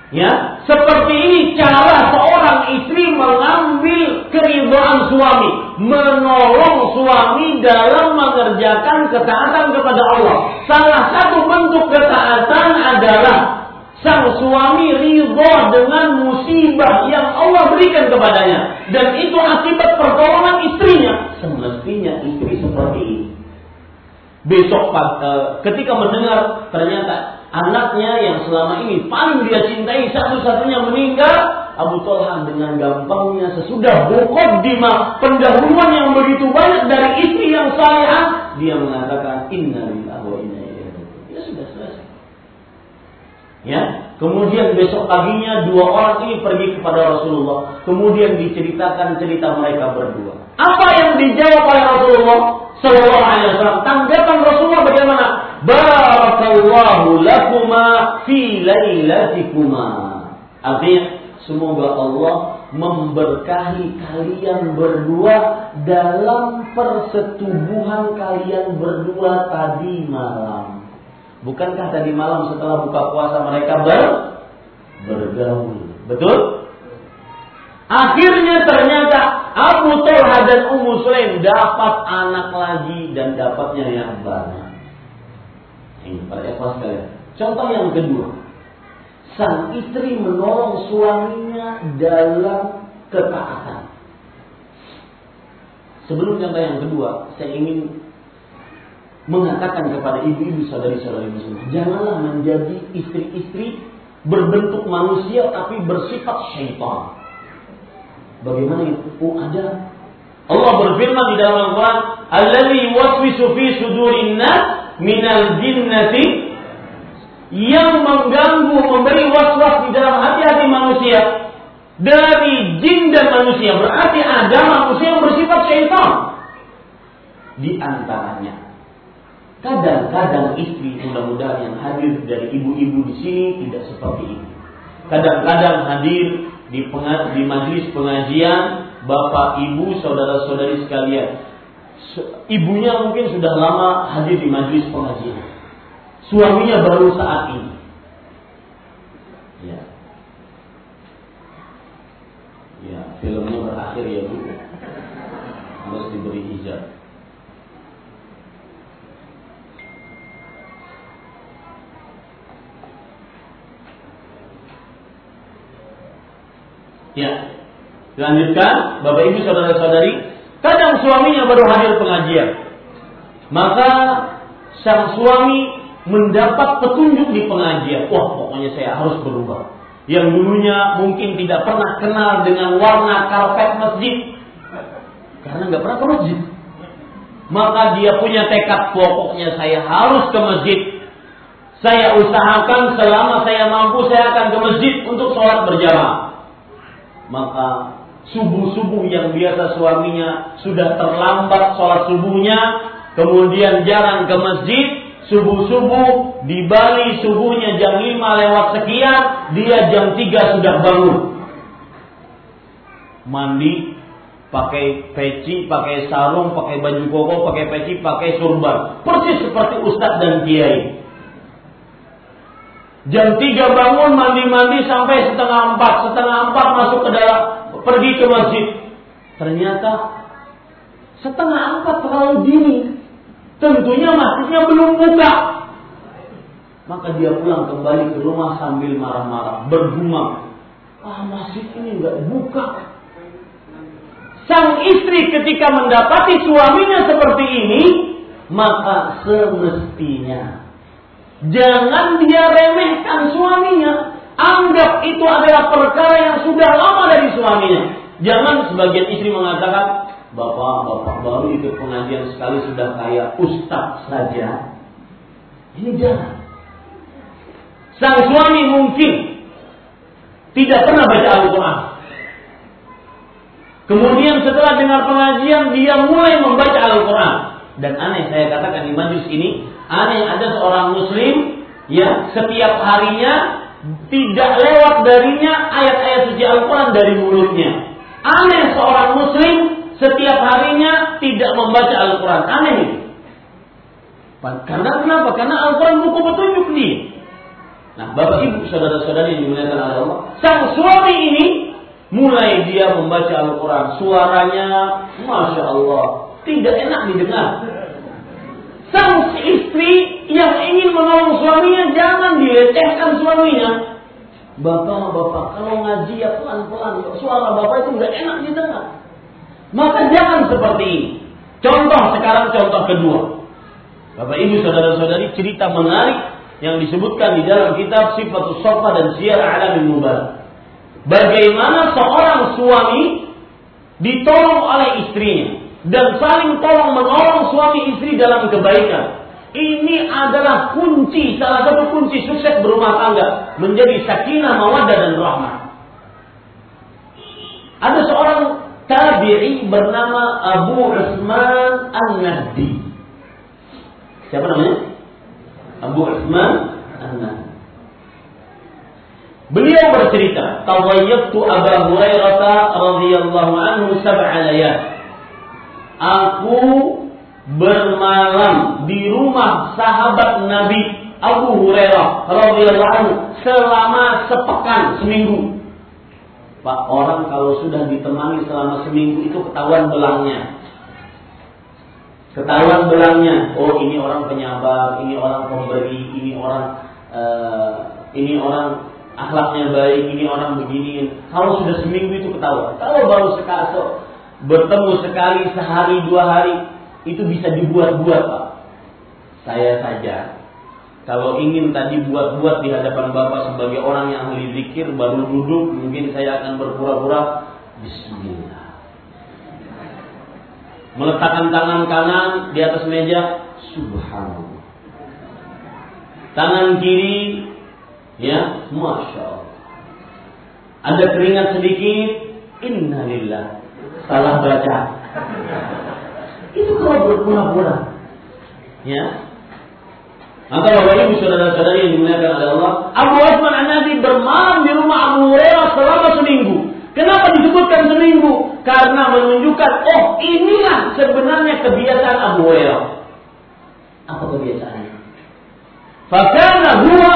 Ya, seperti ini cara seorang istri mengambil keridhaan suami, menolong suami dalam mengerjakan ketaatan kepada Allah. Salah satu bentuk ketaatan adalah sang suami ridho dengan musibah yang Allah berikan kepadanya. Dan itu akibat pertolongan istrinya. Semestinya istri seperti ini. Besok uh, ketika mendengar ternyata anaknya yang selama ini paling dia cintai satu-satunya meninggal Abu Talha dengan gampangnya sesudah mukaddimah pendahuluan yang begitu banyak dari istri yang sayang dia mengatakan inna lillahi wa inna ilaihi ya sudah selesai. Ya, kemudian besok paginya dua orang ini pergi kepada Rasulullah. Kemudian diceritakan cerita mereka berdua. Apa yang dijawab oleh Rasulullah Sallallahu Alaihi Wasallam? Tanggapan Rasulullah bagaimana? Barakallahu lakuma fi lailatikuma. Artinya, semoga Allah memberkahi kalian berdua dalam persetubuhan kalian berdua tadi malam. Bukankah tadi malam setelah buka puasa mereka ber bergaul? Betul? Akhirnya ternyata Abu Talha dan Ummu Sulaim dapat anak lagi dan dapatnya yang banyak. Ini para ikhlas sekalian. Contoh yang kedua. Sang istri menolong suaminya dalam ketaatan. Sebelum contoh yang kedua, saya ingin mengatakan kepada ibu-ibu saudari-saudari muslimah, janganlah menjadi istri-istri berbentuk manusia tapi bersifat syaitan. Bagaimana itu? Oh, ada. Allah berfirman di dalam Al-Quran, "Allazi waswisu fi sudurin nas minal jinnati" yang mengganggu, memberi was-was di dalam hati-hati manusia dari jin dan manusia. Berarti ada manusia yang bersifat syaitan. Di antaranya Kadang-kadang istri mudah-mudahan yang hadir dari ibu-ibu di sini tidak seperti ini. Kadang-kadang hadir di, di majelis pengajian bapak, ibu, saudara-saudari sekalian. Ibunya mungkin sudah lama hadir di majelis pengajian. Suaminya baru saat ini. Ya. Ya, filmnya berakhir ya Bu. Harus diberi hijab. Ya. Lanjutkan, Bapak Ibu saudara-saudari, kadang suaminya baru hadir pengajian. Maka sang suami mendapat petunjuk di pengajian. Wah, pokoknya saya harus berubah. Yang dulunya mungkin tidak pernah kenal dengan warna karpet masjid. Karena nggak pernah ke masjid. Maka dia punya tekad pokoknya saya harus ke masjid. Saya usahakan selama saya mampu saya akan ke masjid untuk sholat berjamaah maka subuh-subuh yang biasa suaminya sudah terlambat sholat subuhnya, kemudian jarang ke masjid, subuh-subuh di Bali subuhnya jam 5 lewat sekian, dia jam 3 sudah bangun. Mandi, pakai peci, pakai sarung, pakai baju koko, pakai peci, pakai surban. Persis seperti ustadz dan kiai. Jam 3 bangun mandi-mandi sampai setengah empat, setengah empat masuk ke dalam pergi ke masjid. Ternyata setengah empat terlalu dini. Tentunya masjidnya belum buka. Maka dia pulang kembali ke rumah sambil marah-marah, bergumam. Ah masjid ini nggak buka. Sang istri ketika mendapati suaminya seperti ini, maka semestinya Jangan dia remehkan suaminya. Anggap itu adalah perkara yang sudah lama dari suaminya. Jangan sebagian istri mengatakan, bapak-bapak baru ikut pengajian sekali sudah kayak ustaz saja. Ini jangan. Sang suami mungkin tidak pernah baca Al-Quran. Kemudian setelah dengar pengajian dia mulai membaca Al-Quran. Dan aneh saya katakan di majlis ini, aneh ada seorang muslim ya setiap harinya tidak lewat darinya ayat-ayat suci Al-Quran dari mulutnya. Aneh seorang muslim setiap harinya tidak membaca Al-Quran. Aneh. Karena kenapa? Karena Al-Quran buku petunjuk nih. Nah, Bapak Ibu, saudara-saudari yang dimuliakan oleh Allah, sang suami ini mulai dia membaca Al-Quran, suaranya, masya Allah, tidak enak didengar. Sang istri yang ingin menolong suaminya jangan dilecehkan suaminya. Bapak, bapak, kalau ngaji ya pelan-pelan, suara bapak itu nggak enak didengar. Maka jangan seperti ini. Contoh sekarang contoh kedua. Bapak ibu saudara-saudari cerita menarik yang disebutkan di dalam kitab Sifatul Sofa dan Syiar Alamin Mubarak. Bagaimana seorang suami ditolong oleh istrinya dan saling tolong menolong suami istri dalam kebaikan. Ini adalah kunci, salah satu kunci sukses berumah tangga. Menjadi sakinah, mawadah, dan rahmah. Ada seorang tabi'i bernama Abu Usman An-Nahdi. Siapa namanya? Abu Usman An-Nahdi. Beliau bercerita, "Tawayyabtu Abu Hurairah radhiyallahu anhu sab'a layal." Aku bermalam di rumah sahabat Nabi Abu Hurairah radhiyallahu anhu selama sepekan seminggu. Pak orang kalau sudah ditemani selama seminggu itu ketahuan belangnya. Ketahuan belangnya. Oh ini orang penyabar, ini orang pemberi, ini orang uh, ini orang akhlaknya baik, ini orang begini. Kalau sudah seminggu itu ketahuan. Kalau baru sekali bertemu sekali sehari dua hari itu bisa dibuat-buat pak. Saya saja kalau ingin tadi buat-buat di hadapan Bapak sebagai orang yang ahli zikir baru duduk mungkin saya akan berpura-pura Bismillah. Meletakkan tangan kanan di atas meja Subhanallah. Tangan kiri ya Masya Allah. Ada keringat sedikit Innalillah salah baca. Itu kalau berpura-pura. Ya. Maka Bapak Ibu saudara-saudari yang dimuliakan oleh Allah, Abu Osman An-Nabi bermalam di rumah Abu Hurairah selama seminggu. Kenapa disebutkan seminggu? Karena menunjukkan, oh inilah sebenarnya kebiasaan Abu Hurairah. Apa kebiasaannya? Fakana huwa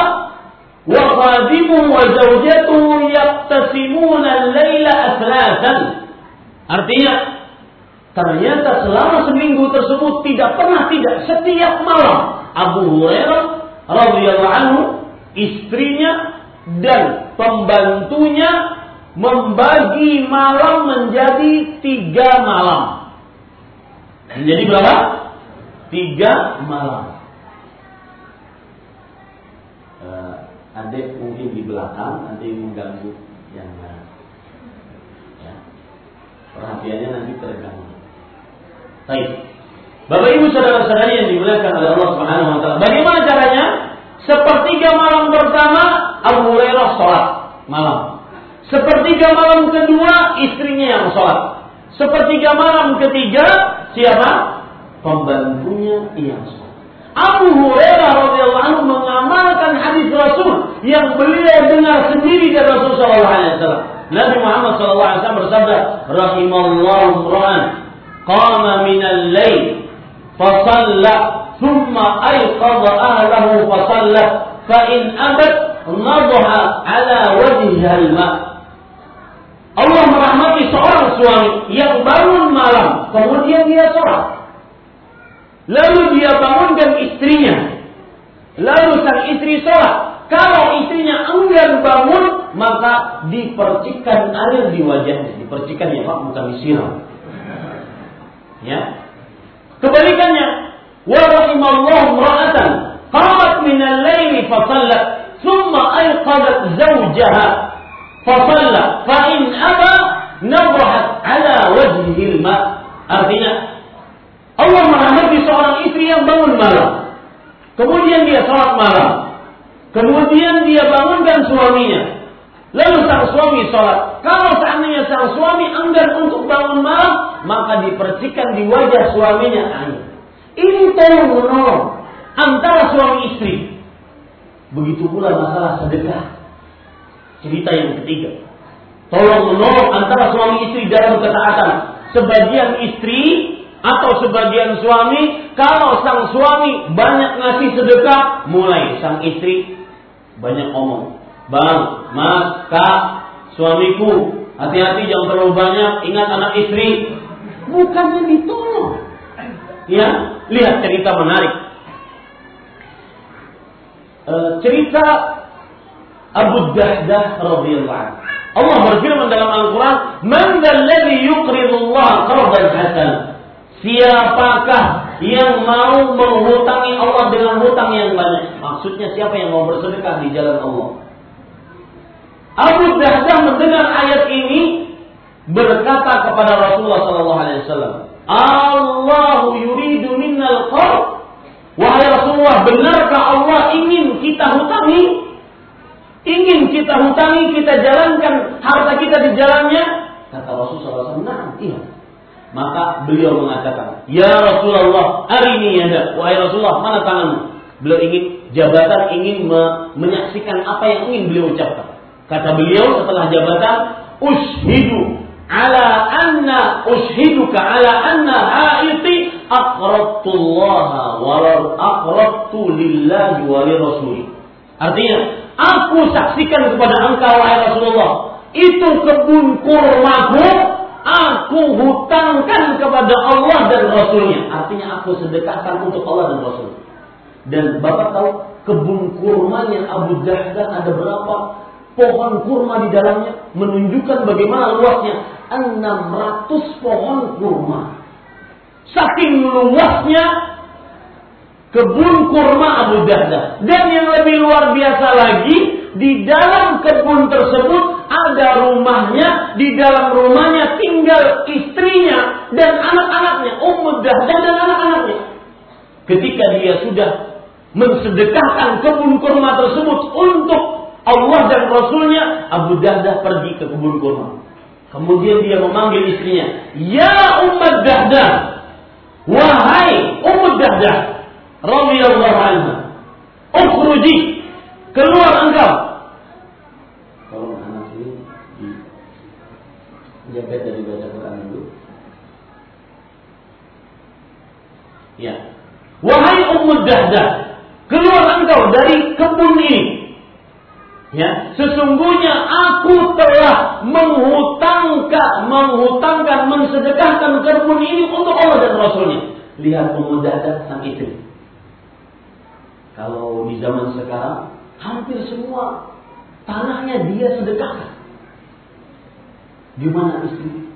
wa khadimuhu wa zawjatuhu yaqtasimuna al-laila aslasan. Artinya ternyata selama seminggu tersebut tidak pernah tidak setiap malam Abu Hurairah radhiyallahu anhu istrinya dan pembantunya membagi malam menjadi tiga malam. Menjadi berapa? Tiga malam. Uh, adik mungkin di belakang nanti mengganggu yang lain perhatiannya nanti terganggu. Baik. Bapak Ibu saudara-saudari yang dimuliakan oleh Allah Subhanahu wa taala. Bagaimana caranya? Sepertiga malam pertama Abu Hurairah sholat malam. Sepertiga malam kedua istrinya yang sholat. Sepertiga malam ketiga siapa? Pembantunya yang sholat. Abu Hurairah radhiyallahu anhu mengamalkan hadis Rasul yang beliau dengar sendiri dari Rasul sallallahu alaihi wasallam. Nabi Muhammad SAW bersabda, Rahimallahu ra'an qama minal layl fasalla thumma ayqadha ahlahu fasalla fa in abat nadha ala wajhiha al-ma. Allah merahmati seorang suami yang bangun malam kemudian dia sholat. Lalu dia bangunkan istrinya. Lalu sang istri sholat kalau istrinya enggan bangun, maka dipercikan air di wajahnya. Dipercikan ya Pak, bukan disiram. Ya. Kebalikannya, wa rahimallahu ra'atan qamat min al-laili fa sallat thumma ayqadat zawjaha fa salla fa in aba nabrahat ala wajhihi al-ma Artinya Allah merahmati seorang istri yang bangun malam. Kemudian dia sholat malam. Kemudian dia bangunkan suaminya. Lalu sang suami sholat. Kalau seandainya sang suami enggan untuk bangun malam, maka dipercikan di wajah suaminya air. Ini tolong menolong antara suami istri. Begitu pula masalah sedekah. Cerita yang ketiga. Tolong menolong antara suami istri dalam ketaatan. Sebagian istri atau sebagian suami, kalau sang suami banyak ngasih sedekah, mulai sang istri banyak omong. Bang, mas, kak, suamiku, hati-hati jangan terlalu banyak, ingat anak istri. Bukannya ditolong. Ya, lihat cerita menarik. E, cerita Abu Dahdah radhiyallahu anhu. Allah berfirman dalam Al-Quran, "Man dzalladzi yuqridu qardan hasan?" Siapakah yang mau menghutangi Allah dengan hutang yang banyak? Maksudnya siapa yang mau bersedekah di jalan Allah? Abu Dahdah mendengar ayat ini berkata kepada Rasulullah sallallahu alaihi wasallam, "Allahu yuridu minnal qard." Wahai Rasulullah, benarkah Allah ingin kita hutangi? ingin kita hutangi, kita jalankan harta kita di jalannya? Kata Rasulullah SAW, nah, iya. Maka beliau mengatakan, Ya Rasulullah, hari ini ya, wahai Rasulullah, mana tanganmu? Beliau ingin jabatan, ingin me menyaksikan apa yang ingin beliau ucapkan. Kata beliau setelah jabatan, Ushidu ala anna ushiduka ala anna haiti aqradtullaha wa aqradtu lillahi wa li rasuli. Artinya, Aku saksikan kepada engkau wahai Rasulullah. Itu kebun kurmaku aku hutangkan kepada Allah dan Rasulnya. Artinya aku sedekahkan untuk Allah dan Rasul. Dan Bapak tahu kebun kurmanya Abu Jahdan ada berapa pohon kurma di dalamnya menunjukkan bagaimana luasnya 600 pohon kurma. Saking luasnya kebun kurma Abu Darda. Dan yang lebih luar biasa lagi, di dalam kebun tersebut ada rumahnya, di dalam rumahnya tinggal istrinya dan anak-anaknya, Ummu Darda dan anak-anaknya. Ketika dia sudah mensedekahkan kebun kurma tersebut untuk Allah dan Rasulnya, Abu Darda pergi ke kebun kurma. Kemudian dia memanggil istrinya, Ya Ummu Darda, wahai Ummu Darda, radhiyallahu anha. Ukhruji, keluar engkau. Tolong anak ini dijaga dari baca Quran dulu. Ya. Wahai Ummu Dahdah, keluar engkau dari kebun ini. Ya, sesungguhnya aku telah menghutangkan, menghutangkan, mensedekahkan kebun ini untuk Allah dan Rasulnya. Lihat Ummu Dahdah sang istri. Kalau di zaman sekarang, hampir semua tanahnya dia sedekahkan. Gimana istri?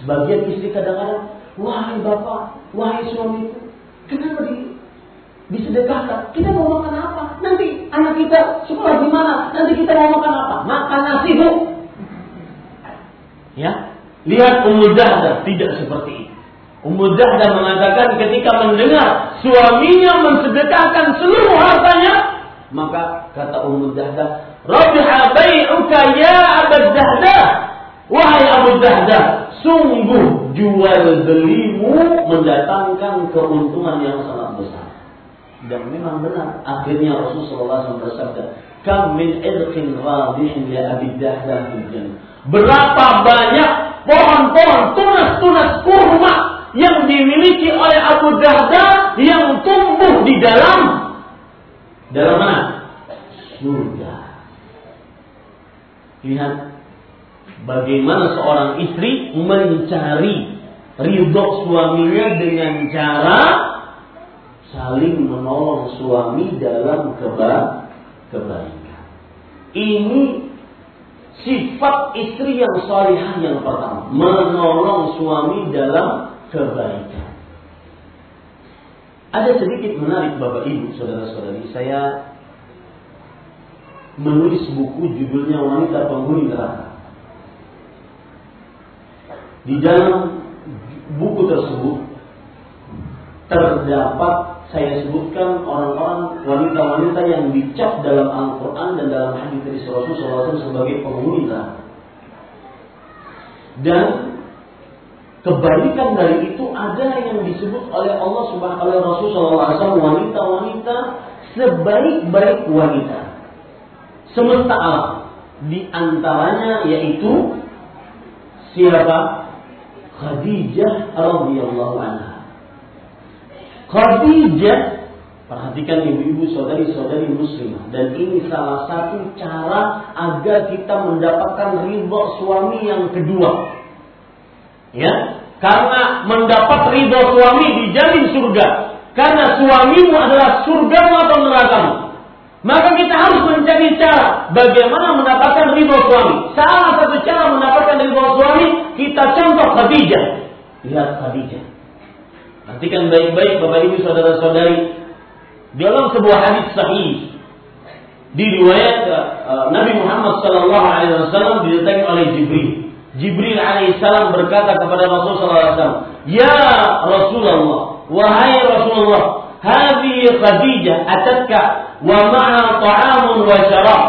Sebagian istri kadang-kadang, wahai bapak, wahai suamiku, kenapa di, disedekahkan? Kita mau makan apa? Nanti anak kita sekolah di mana? Nanti kita mau makan apa? Makan nasi bu. Ya, lihat Ummu tidak seperti itu. Ummu Dahdah mengatakan ketika mendengar suaminya mensedekahkan seluruh hartanya, maka kata Ummu Dahdah, "Rabiha bai'uka ya Abu Dahdah." Wahai Abu Dahdah, sungguh jual belimu mendatangkan keuntungan yang sangat besar. Dan memang benar, akhirnya Rasulullah SAW bersabda, "Kam min irqin radihin li Abi Dahdah Berapa banyak pohon-pohon tunas-tunas kurma yang dimiliki oleh Abu Darda yang tumbuh di dalam dalam mana? Surga. Lihat bagaimana seorang istri mencari ridho suaminya dengan cara saling menolong suami dalam keba kebaikan. Ini sifat istri yang salihah yang pertama, menolong suami dalam kebaikan. Ada sedikit menarik Bapak Ibu, saudara-saudari. Saya menulis buku judulnya Wanita Penghuni Neraka. Di dalam buku tersebut terdapat saya sebutkan orang-orang wanita-wanita yang dicap dalam Al-Quran dan dalam hadis dari Rasulullah SAW sebagai penghuni Dan kebalikan dari itu ada yang disebut oleh Allah Subhanahu oleh Rasulullah SAW wanita-wanita sebaik-baik wanita semesta alam. Di antaranya yaitu siapa? Khadijah radhiyallahu anha. Khadijah Perhatikan ibu-ibu saudari-saudari muslimah dan ini salah satu cara agar kita mendapatkan ridho suami yang kedua. Ya, karena mendapat ridho suami dijamin surga. Karena suamimu adalah surgamu atau nerakamu. Maka kita harus mencari cara bagaimana mendapatkan ridho suami. Salah satu cara mendapatkan ridho suami, kita contoh Khadijah. Lihat Khadijah. Nantikan baik-baik Bapak Ibu saudara-saudari dalam sebuah hadis sahih di riwayat uh, Nabi Muhammad sallallahu alaihi wasallam didatangi oleh Jibril. Jibril alaihissalam berkata kepada Rasul sallallahu alaihi wasallam, "Ya Rasulullah, wahai Rasulullah, hadhihi Khadijah atatka ومعها طعام وشراب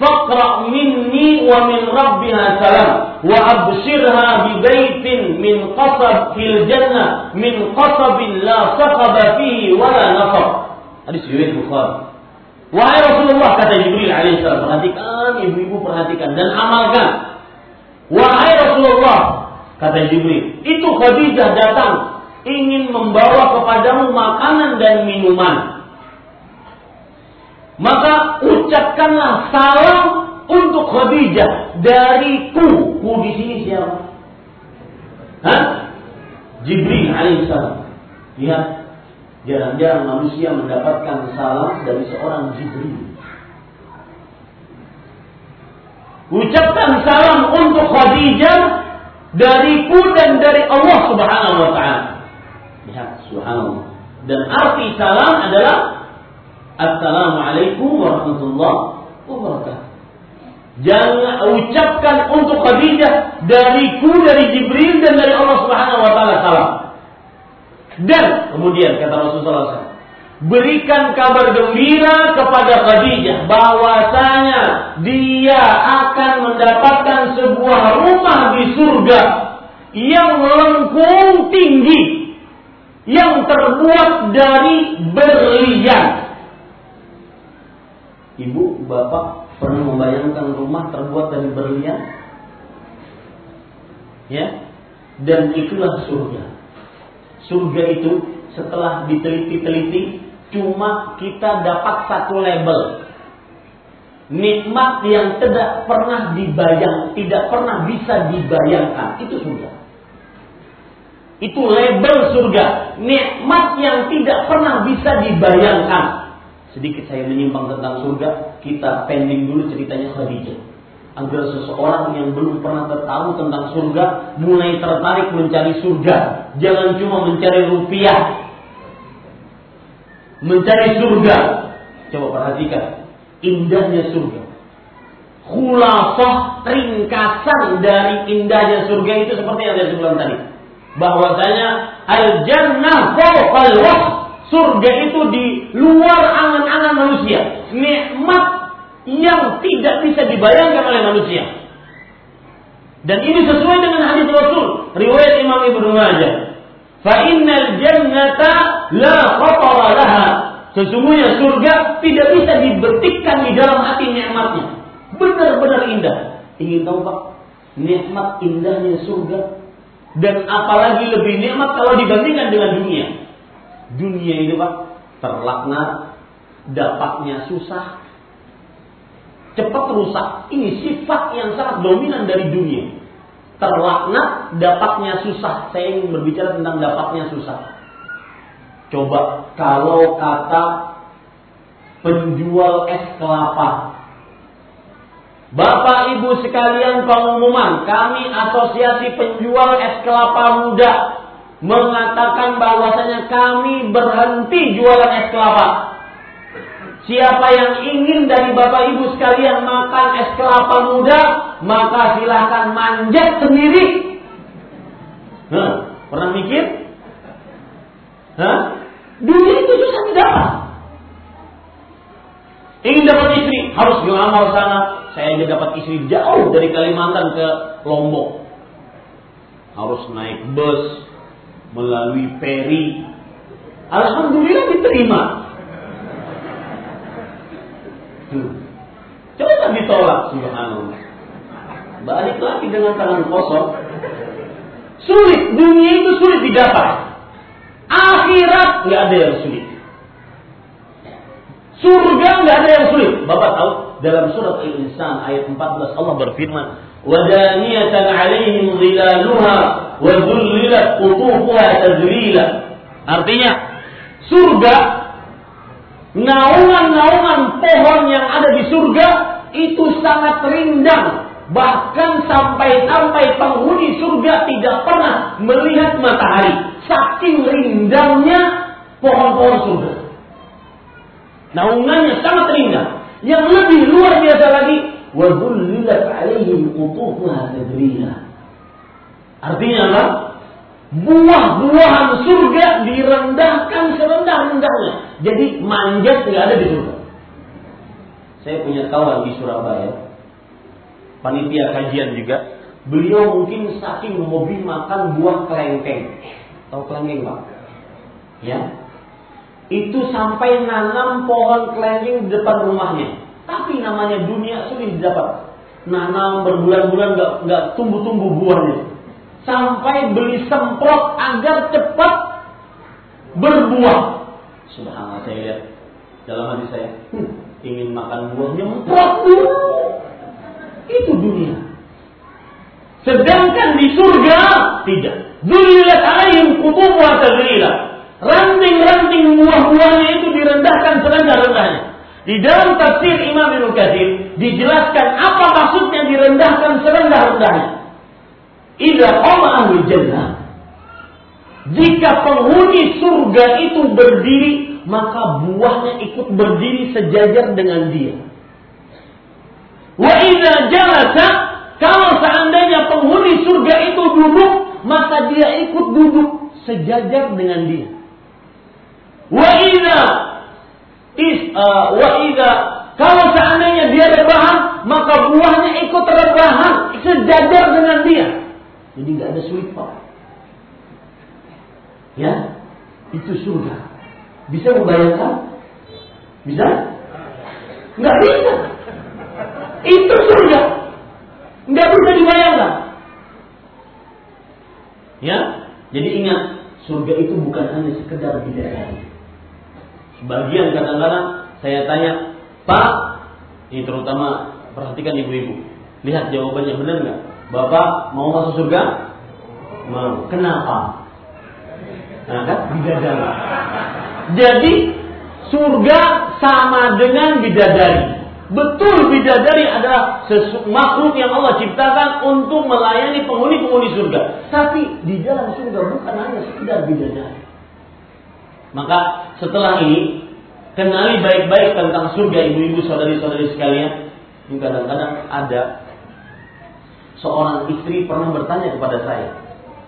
فاقرأ مني ومن ربها سلام وأبشرها ببيت من قصب في الجنة من قصب لا صخب فيه ولا نصب Hadis riwayat Bukhari. Wahai Rasulullah kata Jibril alaihissalam, perhatikan ibu-ibu perhatikan dan amalkan. Wahai Rasulullah kata Jibril, itu Khadijah datang ingin membawa kepadamu makanan dan minuman maka ucapkanlah salam untuk Khadijah dari ku. Ku di sini siapa? Hah? Jibril alaihissalam. Lihat, jarang-jarang manusia mendapatkan salam dari seorang Jibril. Ucapkan salam untuk Khadijah dariku dan dari Allah Subhanahu wa taala. Lihat, subhanallah. Dan arti salam adalah Assalamualaikum warahmatullahi wabarakatuh. Jangan ucapkan untuk Khadijah dariku dari Jibril dan dari Allah Subhanahu wa taala salam. Dan kemudian kata Rasulullah SAW, berikan kabar gembira kepada Khadijah bahwasanya dia akan mendapatkan sebuah rumah di surga yang melengkung tinggi yang terbuat dari berlian Ibu, bapak pernah membayangkan rumah terbuat dari berlian? Ya, dan itulah surga. Surga itu setelah diteliti-teliti cuma kita dapat satu label. Nikmat yang tidak pernah dibayang, tidak pernah bisa dibayangkan, itu surga. Itu label surga. Nikmat yang tidak pernah bisa dibayangkan sedikit saya menyimpang tentang surga, kita pending dulu ceritanya Khadijah. Agar seseorang yang belum pernah tahu tentang surga mulai tertarik mencari surga. Jangan cuma mencari rupiah. Mencari surga. Coba perhatikan indahnya surga. Khulasah ringkasan dari indahnya surga itu seperti yang saya sebutkan tadi. Bahwasanya al-jannah fawqal wasf Surga itu di luar angan-angan manusia. Nikmat yang tidak bisa dibayangkan oleh manusia. Dan ini sesuai dengan hadis Rasul, riwayat Imam Ibnu Majah. Fa innal jannata la khatara laha. Sesungguhnya surga tidak bisa dibetikkan di dalam hati nikmatnya. Benar-benar indah. Ingin tahu Pak? Nikmat indahnya surga. Dan apalagi lebih nikmat kalau dibandingkan dengan dunia dunia ini pak terlaknat, dapatnya susah, cepat rusak. Ini sifat yang sangat dominan dari dunia. Terlaknat, dapatnya susah. Saya ingin berbicara tentang dapatnya susah. Coba kalau kata penjual es kelapa. Bapak Ibu sekalian pengumuman, kami asosiasi penjual es kelapa muda mengatakan bahwasanya kami berhenti jualan es kelapa. Siapa yang ingin dari Bapak Ibu sekalian makan es kelapa muda, maka silahkan manjat sendiri. Nah, Pernah mikir? Hah? Dunia itu susah didapat. Ingin dapat istri, harus ngelamar sana. Saya aja dapat istri jauh dari Kalimantan ke Lombok. Harus naik bus, melalui peri. Alhamdulillah diterima. Hmm. Coba ditolak, subhanallah. Balik lagi dengan tangan kosong. Sulit, dunia itu sulit didapat. Akhirat nggak ada yang sulit. Surga nggak ada yang sulit. Bapak tahu dalam surat Al-Insan ayat 14 Allah berfirman, "Wadaniyatan 'alaihim dhilaluha wa dhullilat qutufuha tadlila." Artinya, surga naungan-naungan pohon yang ada di surga itu sangat rindang. Bahkan sampai-sampai penghuni surga tidak pernah melihat matahari. Saking rindangnya pohon-pohon surga. Naungannya sangat rindang. Yang lebih luar biasa lagi, wa dhullilat 'alaihim qutufuha tadrila. Artinya apa? Buah-buahan surga direndahkan serendah-rendahnya. Jadi manjat tidak ada di surga. Saya punya kawan di Surabaya, panitia kajian juga. Beliau mungkin saking hobi makan buah kelengkeng. Tahu kelengkeng, Pak? Ya, itu sampai nanam pohon kelengking di depan rumahnya. Tapi namanya dunia sulit didapat. Nanam berbulan-bulan nggak nggak tumbuh-tumbuh buahnya. Sampai beli semprot agar cepat berbuah. Subhanallah saya lihat dalam hati saya, hmm, ingin makan buah nyemprot dulu. Itu dunia. Sedangkan di surga tidak. Dunia alaihim kutubuha tadrila ranting-ranting buah-buahnya itu direndahkan serendah-rendahnya. Di dalam tafsir Imam Ibnu Katsir dijelaskan apa maksudnya direndahkan serendah-rendahnya. Idza qama ahli jannah jika penghuni surga itu berdiri, maka buahnya ikut berdiri sejajar dengan dia. Wa idza jalasa, kalau seandainya penghuni surga itu duduk, maka dia ikut duduk sejajar dengan dia. Wa is uh, kalau seandainya dia rebahan, maka buahnya ikut rebahan sejajar dengan dia. Jadi nggak ada pak. Ya, itu surga. Bisa membayangkan? Bisa? Nggak bisa. Itu surga. Nggak bisa dibayangkan. Ya, jadi ingat surga itu bukan hanya sekedar bidadari. Sebagian kadang-kadang saya tanya, Pak, ini terutama perhatikan ibu-ibu. Lihat jawabannya benar nggak? Bapak mau masuk surga? Mau. Kenapa? Nah kan bidadari. Jadi surga sama dengan bidadari. Betul bidadari adalah makhluk yang Allah ciptakan untuk melayani penghuni-penghuni surga. Tapi di dalam surga bukan hanya sekedar bidadari. Maka setelah ini kenali baik-baik tentang surga ibu-ibu saudari-saudari sekalian. Ini kadang-kadang ada seorang istri pernah bertanya kepada saya.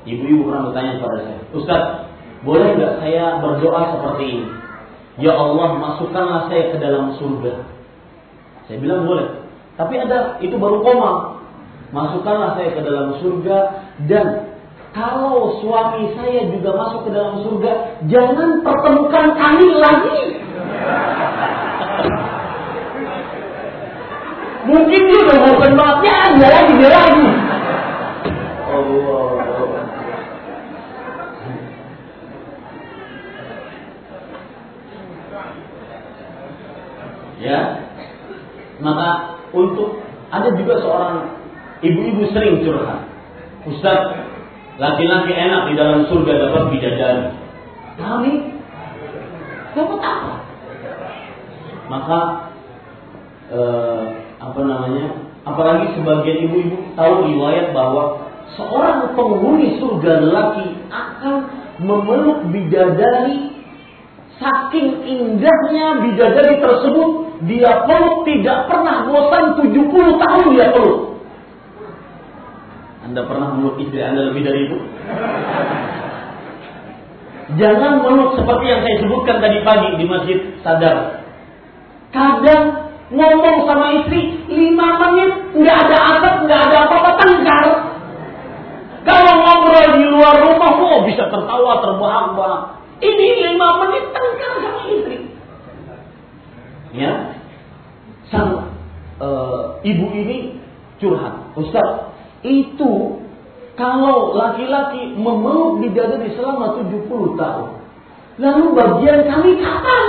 Ibu-ibu pernah bertanya kepada saya, Ustaz, boleh nggak saya berdoa seperti ini? Ya Allah, masukkanlah saya ke dalam surga. Saya bilang boleh. Tapi ada itu baru koma. Masukkanlah saya ke dalam surga dan kalau suami saya juga masuk ke dalam surga, jangan pertemukan kami lagi. Mungkin dia udah mau dia lagi, dia lagi. Allah. Ya, maka untuk ada juga seorang ibu-ibu sering curhat. Ustaz, Laki-laki enak di dalam surga dapat bidadari. Kami dapat apa? Maka eh, apa namanya? Apalagi sebagian ibu-ibu tahu riwayat bahwa seorang penghuni surga lelaki akan memeluk bidadari saking indahnya bidadari tersebut dia peluk tidak pernah bosan 70 tahun dia peluk anda pernah meluk istri Anda lebih dari itu? Jangan meluk seperti yang saya sebutkan tadi pagi di masjid sadar. Kadang ngomong sama istri lima menit nggak ada asap nggak ada apa-apa tengkar. Kalau ngobrol di luar rumah, oh bisa tertawa terbahak-bahak. Ini lima menit tengkar sama istri. Ya, sang uh, ibu ini curhat, Ustaz, itu kalau laki-laki memeluk bidadari selama 70 tahun, lalu bagian kami kapan?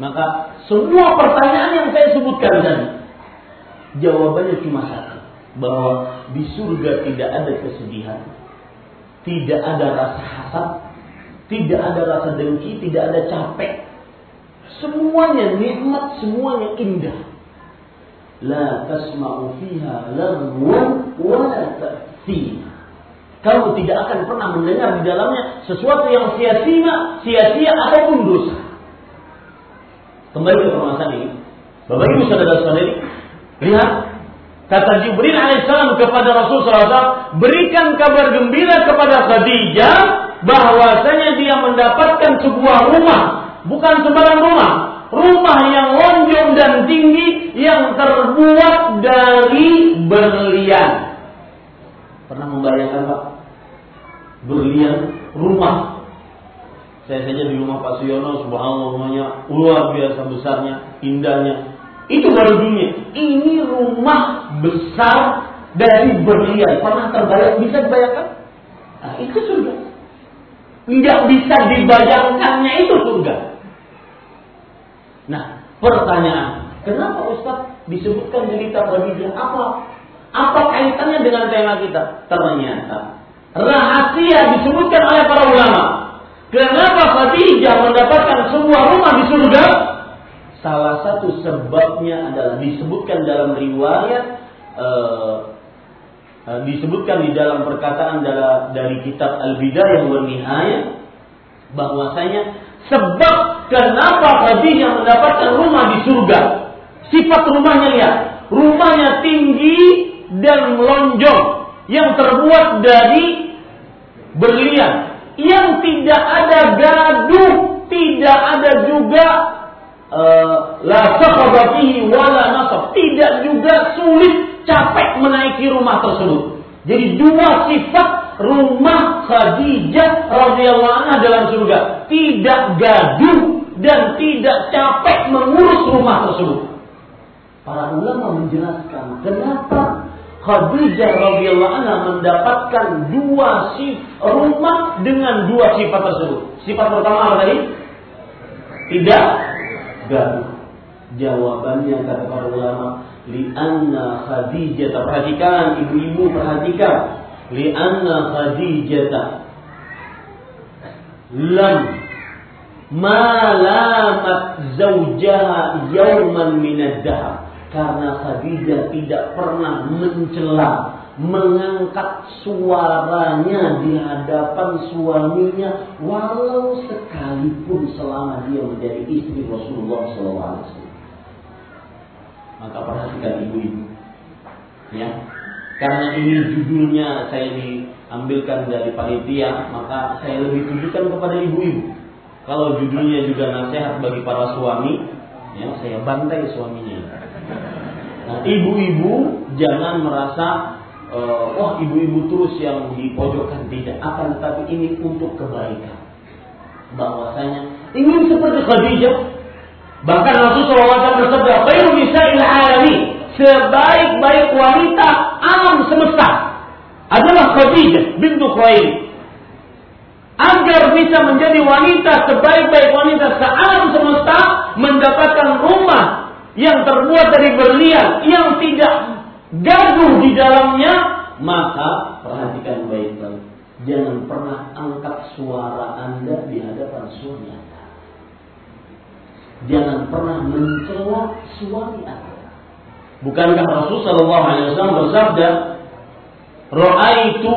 Maka semua pertanyaan yang saya sebutkan tadi, jawabannya cuma satu. Bahwa di surga tidak ada kesedihan, tidak ada rasa hasad, tidak ada rasa dengki, tidak ada capek. Semuanya nikmat, semuanya indah. La tasma'u fiha lagwan wa la Kamu tidak akan pernah mendengar di dalamnya sesuatu yang sia-sia, sia-sia ataupun dosa. Kembali ke permasalahan ini. Bapak Ibu saudara-saudari, lihat kata Jibril alaihissalam kepada Rasul SAW, berikan kabar gembira kepada Khadijah bahwasanya dia mendapatkan sebuah rumah, bukan sembarang rumah, rumah yang lonjong dan tinggi yang terbuat dari berlian. Pernah membayangkan Pak? Berlian rumah saya saja di rumah Pak Suyono, subhanallah rumahnya luar biasa besarnya, indahnya. Itu baru dunia. Ini rumah besar dari berlian. Pernah terbayang? Bisa dibayangkan? Nah, itu surga. Tidak bisa dibayangkannya itu surga. Nah, pertanyaan, kenapa Ustaz disebutkan cerita Khadijah? Apa apa kaitannya dengan tema kita? Ternyata rahasia disebutkan oleh para ulama Kenapa Khadijah mendapatkan sebuah rumah di surga? Salah satu sebabnya adalah disebutkan dalam riwayat uh, uh, disebutkan di dalam perkataan dari, dari kitab Al-Bidayah wa Nihayah bahwasanya sebab kenapa Khadijah mendapatkan rumah di surga. Sifat rumahnya lihat, rumahnya tinggi dan melonjong yang terbuat dari berlian yang tidak ada gaduh, tidak ada juga uh, la wala nasab, tidak juga sulit capek menaiki rumah tersebut. Jadi dua sifat rumah Khadijah radhiyallahu anha dalam surga, tidak gaduh dan tidak capek mengurus rumah tersebut. Para ulama menjelaskan kenapa Khadijah radhiyallahu anha mendapatkan dua sifat rumah dengan dua sifat tersebut. Sifat pertama apa tadi? Tidak gaduh. Jawabannya kata para ulama, li'anna Khadijah perhatikan ibu-ibu perhatikan, li'anna Khadijah lam malamat zaujaha yauman minad dahab karena Khadijah tidak pernah mencela, mengangkat suaranya di hadapan suaminya walau sekalipun selama dia menjadi istri Rasulullah SAW. Maka perhatikan ibu-ibu. Ya. Karena ini judulnya saya diambilkan dari panitia, maka saya lebih tunjukkan kepada ibu-ibu. Kalau judulnya juga nasihat bagi para suami, ya saya bantai suaminya. Nah, ibu-ibu jangan merasa uh, wah ibu-ibu terus yang dipojokkan tidak akan tetapi ini untuk kebaikan. Bahwasanya ingin seperti Khadijah bahkan Rasulullah SAW bersabda, "Khairu nisa'il alami." Sebaik-baik wanita alam semesta adalah Khadijah bintu Khuwailid. Agar bisa menjadi wanita sebaik-baik wanita sealam semesta mendapatkan rumah yang terbuat dari berlian yang tidak gaduh di dalamnya, maka perhatikan baik-baik. Jangan pernah angkat suara Anda di hadapan suami Anda. Jangan pernah mencela suami Anda. Bukankah Rasul Shallallahu Alaihi Wasallam bersabda, "Ra'aitu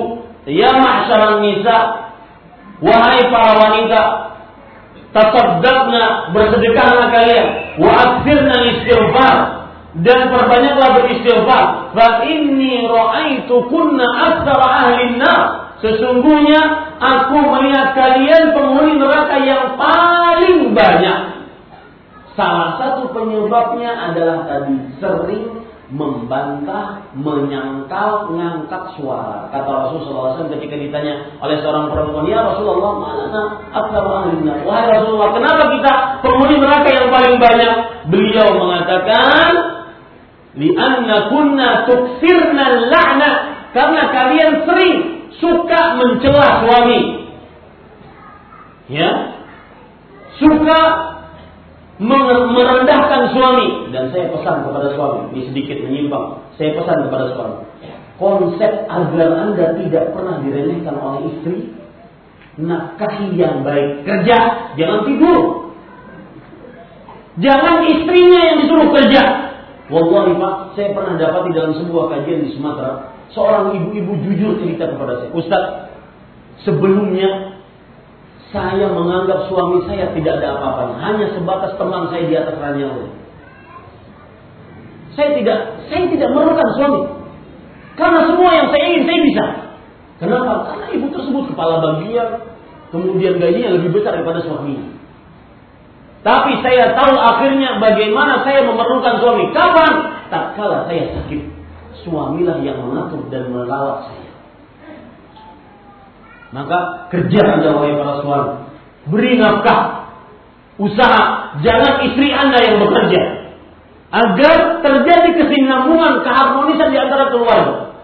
ya ma'syaran nisa, wahai para wanita, tasaddaqna bersedekahlah kalian wa aktsirna istighfar dan perbanyaklah beristighfar fa inni ra'aitu kunna aktsara ahli Sesungguhnya aku melihat kalian penghuni neraka yang paling banyak. Salah satu penyebabnya adalah tadi sering membantah, menyangkal, ngangkat suara. Kata Rasulullah SAW ketika ditanya oleh seorang perempuan, Ya Rasulullah, mana akbar ahlinya? Wahai Rasulullah, kenapa kita penghuni neraka yang paling banyak? Beliau mengatakan, Lianna kunna tuksirna la'na. Karena kalian sering suka mencela suami. Ya. Suka merendahkan suami. Dan saya pesan kepada suami ini sedikit menyimpang saya pesan kepada suami konsep agar anda tidak pernah diremehkan oleh istri nafkahi yang baik kerja jangan tidur. Jangan istrinya yang disuruh kerja. Wallahi Pak saya pernah dapat di dalam sebuah kajian di Sumatera seorang ibu-ibu jujur cerita kepada saya Ustaz sebelumnya saya menganggap suami saya tidak ada apa-apanya, hanya sebatas teman saya di atas ranjang. Saya tidak, saya tidak memerlukan suami. Karena semua yang saya ingin saya bisa. Kenapa? Karena ibu tersebut kepala bagian, kemudian gajinya lebih besar daripada suaminya. Tapi saya tahu akhirnya bagaimana saya memerlukan suami. Kapan? Tak kala saya sakit. Suamilah yang mengatur dan merawat saya. Maka kerja anda wahai para suami. Beri nafkah. Usaha. Jangan istri anda yang bekerja. Agar terjadi kesinambungan, keharmonisan di antara keluarga.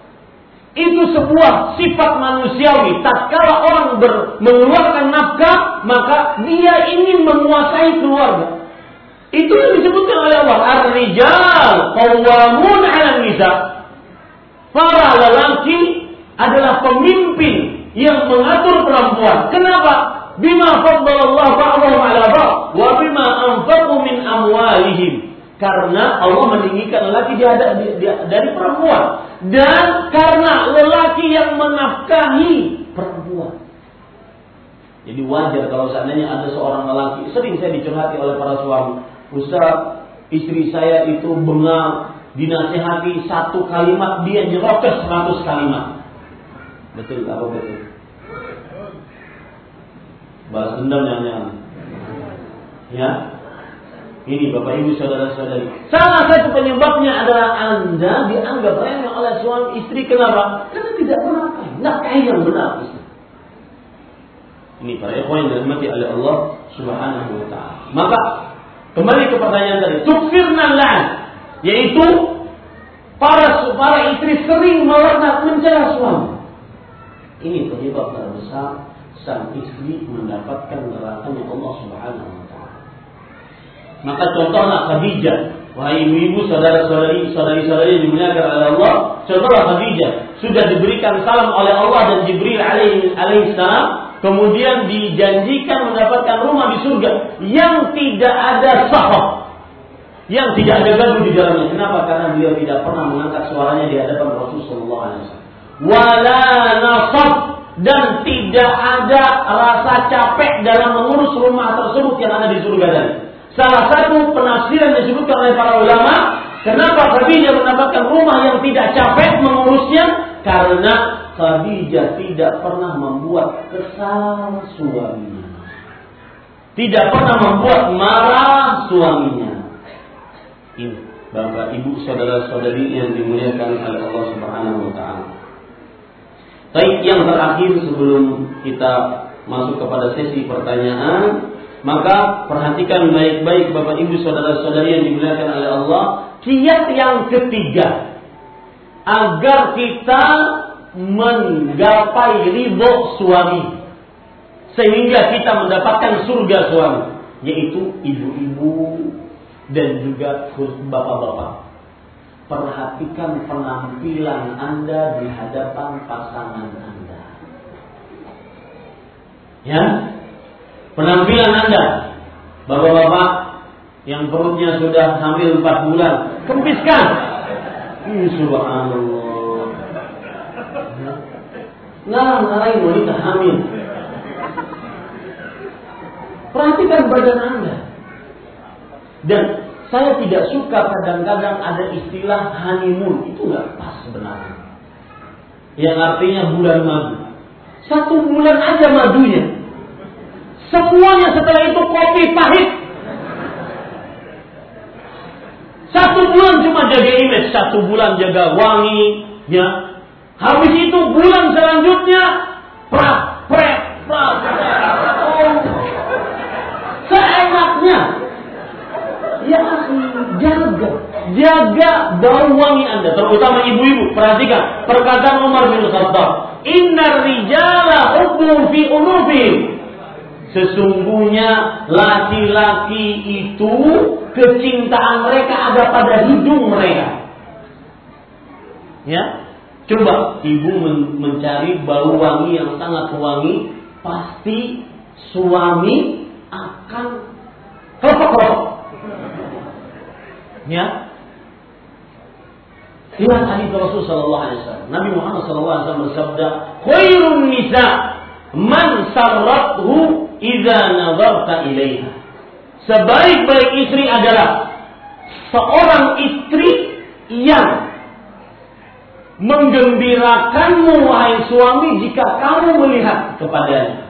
Itu sebuah sifat manusiawi. Tatkala orang ber, mengeluarkan nafkah, maka dia ingin menguasai keluarga. Itu yang disebutkan oleh Allah. Ar-rijal qawwamun 'ala nisa. Para lelaki adalah pemimpin yang mengatur perempuan. Kenapa? Bima faddalallahu ba'dahum 'ala ba'd wa bima anfaqu min amwalihim. Karena Allah meninggikan lelaki dari perempuan dan karena lelaki yang menafkahi perempuan. Jadi wajar kalau seandainya ada seorang lelaki, sering saya dicurhati oleh para suami, Ustaz, istri saya itu bengal, dinasehati satu kalimat dia nyerocos seratus kalimat. Betul apa betul? Balas dendam jangan-jangan. Ya. Ini Bapak Ibu saudara-saudari. Salah satu penyebabnya adalah Anda dianggap remeh oleh suami istri. Kenapa? Karena tidak menafkahi. Nafkahi yang benar. Ini para ikhwan yang dirahmati oleh Allah Subhanahu wa taala. Maka kembali ke pertanyaan tadi, tukfirna lan yaitu para para istri sering melaknat mencela suami. Ini penyebab terbesar sang istri mendapatkan nerakanya Allah Subhanahu wa taala. Maka contohlah Khadijah, wahai ibu-ibu, saudara-saudari, saudari-saudari dimuliakan oleh Allah, contohlah Khadijah sudah diberikan salam oleh Allah dan Jibril alaihi salam, kemudian dijanjikan mendapatkan rumah di surga yang tidak ada sahab, yang tidak ada gaduh di dalamnya. Kenapa? Karena beliau tidak pernah mengangkat suaranya di hadapan Rasulullah SAW. Wala nasab dan tidak ada rasa capek dalam mengurus rumah tersebut yang ada di surga tadi. Salah satu penafsiran disebutkan oleh para ulama, kenapa Khadijah mendapatkan rumah yang tidak capek mengurusnya? Karena Khadijah tidak pernah membuat kesal suaminya. Tidak pernah membuat marah suaminya. Ini Bapak, Ibu, saudara-saudari yang dimuliakan oleh Allah Subhanahu wa taala. Baik yang terakhir sebelum kita masuk kepada sesi pertanyaan, maka perhatikan baik-baik Bapak Ibu saudara-saudari yang dimuliakan oleh Allah, kiat yang ketiga agar kita menggapai ridho suami sehingga kita mendapatkan surga suami yaitu ibu-ibu dan juga bapak-bapak perhatikan penampilan Anda di hadapan pasangan Anda. Ya, penampilan Anda, bapak-bapak yang perutnya sudah hamil 4 bulan, kempiskan. Subhanallah. Ngarang-ngarang wanita hamil. Perhatikan badan Anda. Dan saya tidak suka kadang-kadang ada istilah honeymoon. Itu nggak pas sebenarnya. Yang artinya bulan madu. Satu bulan aja madunya. Semuanya setelah itu kopi pahit. Satu bulan cuma jaga image, satu bulan jaga wangi, ya. Habis itu bulan selanjutnya prak, prak, prak. Oh. Seenaknya. Ya, jaga. Jaga bau wangi Anda, terutama ibu-ibu. Perhatikan perkataan Umar bin Khattab. Inna rijala hubbu fi unufihim. Sesungguhnya laki-laki itu kecintaan mereka ada pada hidung mereka. Ya, coba ibu men mencari bau wangi yang sangat wangi, pasti suami akan kelepek Ya, Lihat hadis Rasul Sallallahu Alaihi Wasallam. Nabi Muhammad Sallallahu Alaihi Wasallam bersabda, "Khairun nisa man sarrathu idza nazarta ilaiha. Sebaik-baik istri adalah seorang istri yang menggembirakanmu wahai suami jika kamu melihat kepadanya.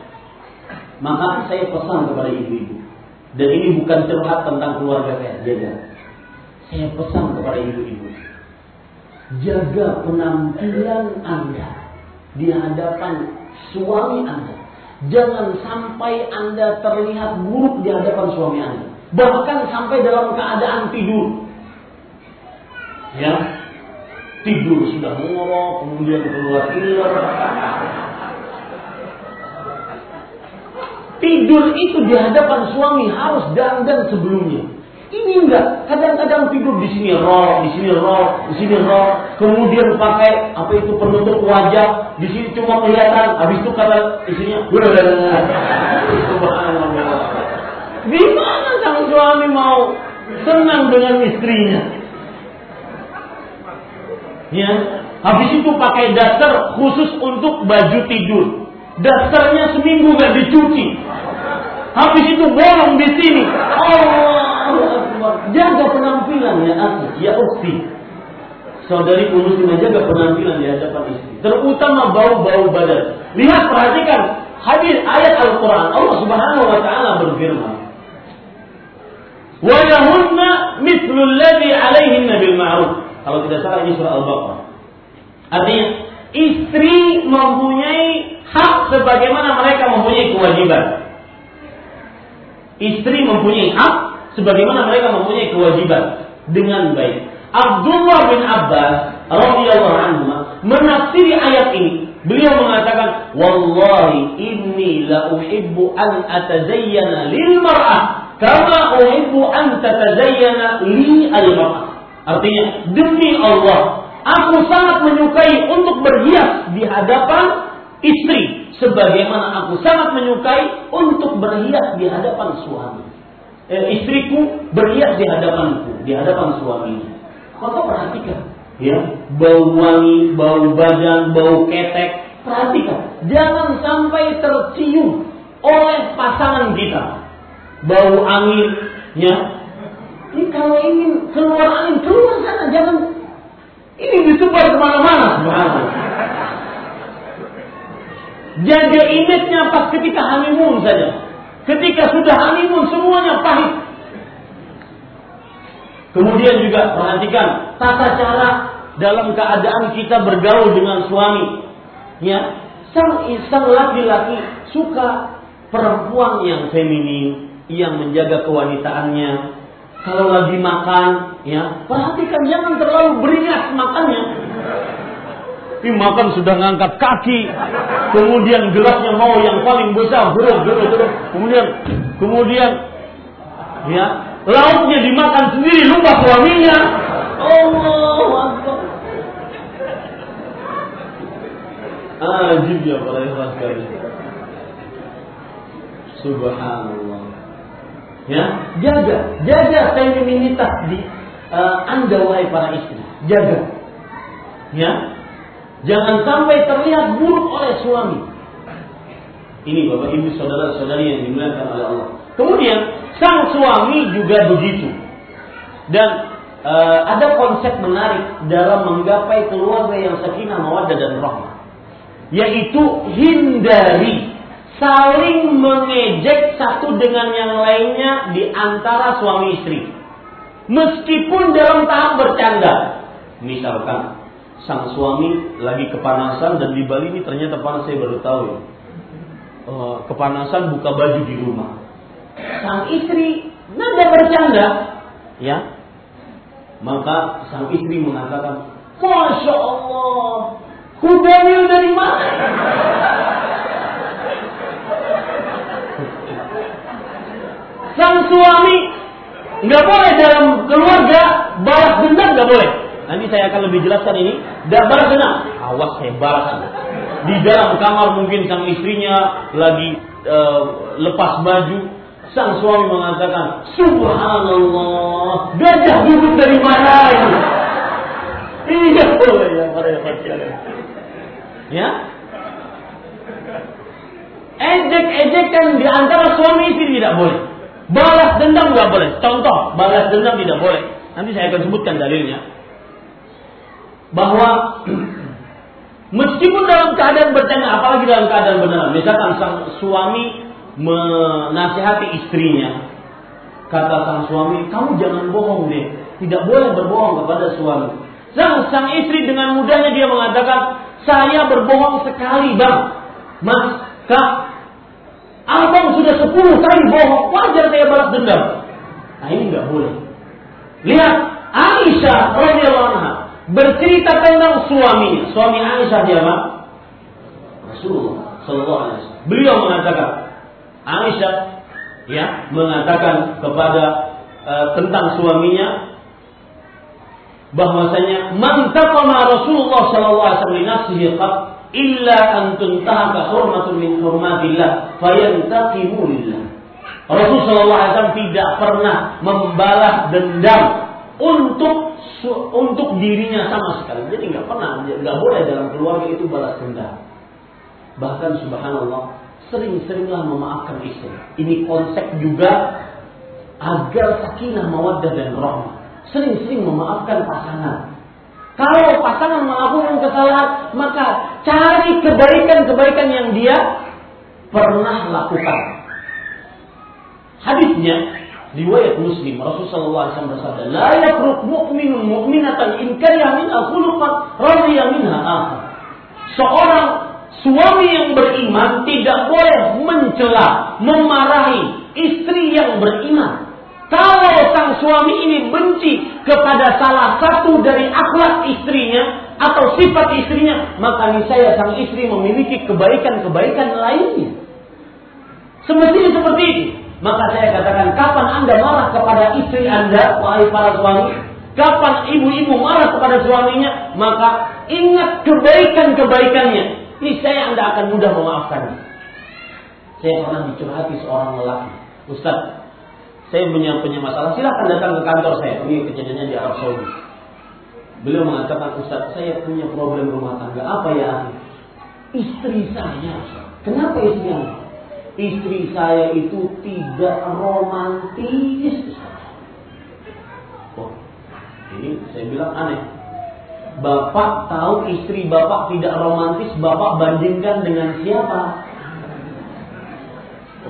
Maka saya pesan kepada ibu-ibu. Dan ini bukan curhat tentang keluarga saya, jaga. Saya pesan kepada ibu-ibu. Jaga penampilan Anda di hadapan suami Anda. Jangan sampai Anda terlihat buruk di hadapan suami Anda. Bahkan sampai dalam keadaan tidur. Ya, tidur sudah mengorok, kemudian keluar iler. Tidur itu di hadapan suami harus dandan sebelumnya. Ini enggak, kadang-kadang tidur di sini roh, di sini roh, di sini roh, kemudian pakai apa itu penutup wajah, di sini cuma kelihatan, habis itu kata istrinya, Gimana sang suami mau senang dengan istrinya? Ya, habis itu pakai dasar khusus untuk baju tidur. Dasarnya seminggu gak dicuci. Habis itu bolong di sini. Allah Jaga penampilan ya aku, ya ukti. Saudari muslimah jaga penampilan di hadapan istri. Terutama bau-bau badan. Lihat perhatikan hadis ayat Al-Quran. Allah Subhanahu wa taala berfirman. Wa lahunna mithlu alladhi 'alaihinna bil ma'ruf. Kalau tidak salah ini surah Al-Baqarah. Artinya istri mempunyai hak sebagaimana mereka mempunyai kewajiban. Istri mempunyai hak sebagaimana mereka mempunyai kewajiban dengan baik. Abdullah bin Abbas radhiyallahu anhu menafsiri ayat ini. Beliau mengatakan, "Wallahi inni la uhibbu an atazayyana lil mar'ah kama uhibbu an tatazayyana li al mar'ah." Artinya, demi Allah, aku sangat menyukai untuk berhias di hadapan istri sebagaimana aku sangat menyukai untuk berhias di hadapan suami eh, istriku berhias di hadapanku, di hadapan suaminya. Maka perhatikan, ya, bau wangi, bau badan, bau ketek. Perhatikan, jangan sampai tercium oleh pasangan kita. Bau angin, ya. Ini kalau ingin keluar angin, keluar sana, jangan ini disebar ke mana-mana. Jaga image-nya pas ketika honeymoon saja. Ketika sudah honeymoon semuanya pahit. Kemudian juga perhatikan tata cara dalam keadaan kita bergaul dengan suami. Ya, sang sang laki-laki suka perempuan yang feminin, yang menjaga kewanitaannya. Kalau lagi makan, ya perhatikan jangan terlalu beringas makannya. Tapi makan sudah ngangkat kaki, kemudian gelasnya mau yang paling besar, geruk, geruk, geruk. Kemudian, kemudian, ya, lauknya dimakan sendiri, lupa suaminya. Allah Akbar. Ajib ya para ikhlas sekali. Subhanallah. Ya, jaga, jaga femininitas di uh, Anda wahai para istri. Jaga. Ya, Jangan sampai terlihat buruk oleh suami. Ini bapak ibu saudara saudari yang dimuliakan oleh Allah. Kemudian sang suami juga begitu. Dan e, ada konsep menarik dalam menggapai keluarga yang sakinah mawaddah dan rahmah. yaitu hindari saling mengejek satu dengan yang lainnya di antara suami istri. Meskipun dalam tahap bercanda. Misalkan sang suami lagi kepanasan dan di Bali ini ternyata panas saya baru tahu ya. Uh, kepanasan buka baju di rumah. Sang istri nada bercanda, ya. Maka sang istri mengatakan, Masya Allah, kudanya dari mana? Sang suami nggak boleh dalam keluarga balas dendam nggak boleh. Nanti saya akan lebih jelaskan ini. Dan balas dendam, awas balas. Di dalam kamar mungkin sang istrinya lagi uh, lepas baju, sang suami mengatakan, Subhanallah, gajah duduk dari mana ini? Iya boleh ya, ya. Ejek-ejekan di antara suami istri tidak boleh. Balas dendam nggak boleh. Contoh, balas dendam tidak boleh. Nanti saya akan sebutkan dalilnya. Bahwa meskipun dalam keadaan bercanda, apalagi dalam keadaan benar, misalkan sang suami menasihati istrinya, kata sang suami, kamu jangan bohong deh, tidak boleh berbohong kepada suami. Sang sang istri dengan mudahnya dia mengatakan, saya berbohong sekali bang, mas, kak, Abang sudah sepuluh kali bohong, wajar saya balas dendam. Nah ini nggak boleh. Lihat Aisyah radhiyallahu bercerita tentang suaminya. Suami Aisyah siapa? Rasulullah sallallahu alaihi wasallam. Beliau mengatakan Aisyah ya mengatakan kepada uh, tentang suaminya bahwasanya man taqama Rasulullah sallallahu alaihi wasallam li nafsihi illa an tuntahaka hurmatun min hurmatillah fayantaqimu lillah. Rasul sallallahu alaihi tidak pernah membalas dendam untuk untuk dirinya sama sekali. Jadi nggak pernah, nggak boleh dalam keluarga itu balas dendam. Bahkan subhanallah, sering-seringlah memaafkan istri. Ini konsep juga agar sakinah mawaddah dan rahmah. Sering-sering memaafkan pasangan. Kalau pasangan melakukan kesalahan, maka cari kebaikan-kebaikan yang dia pernah lakukan. Hadisnya riwayat Muslim Rasulullah SAW bersabda, "La yakruk mu'minun mu'minatan in kariha min khuluqan radiya minha akhar." Seorang suami yang beriman tidak boleh mencela, memarahi istri yang beriman kalau sang suami ini benci kepada salah satu dari akhlak istrinya atau sifat istrinya, maka niscaya sang istri memiliki kebaikan-kebaikan lainnya. Semestinya seperti itu. Maka saya katakan, kapan Anda marah kepada istri Anda, wahai para suami? Kapan ibu-ibu marah kepada suaminya? Maka ingat kebaikan-kebaikannya. Niscaya Anda akan mudah memaafkannya. Saya pernah dicurhati seorang lelaki. Ustaz, saya punya punya masalah, silahkan datang ke kantor saya. Ini kejadiannya di Arab Saudi. Beliau mengatakan, Ustaz, saya punya problem rumah tangga. Apa ya? Istri saya. Kenapa istri saya? Istri saya itu tidak romantis. Oh, ini saya bilang aneh. Bapak tahu istri bapak tidak romantis, bapak bandingkan dengan siapa?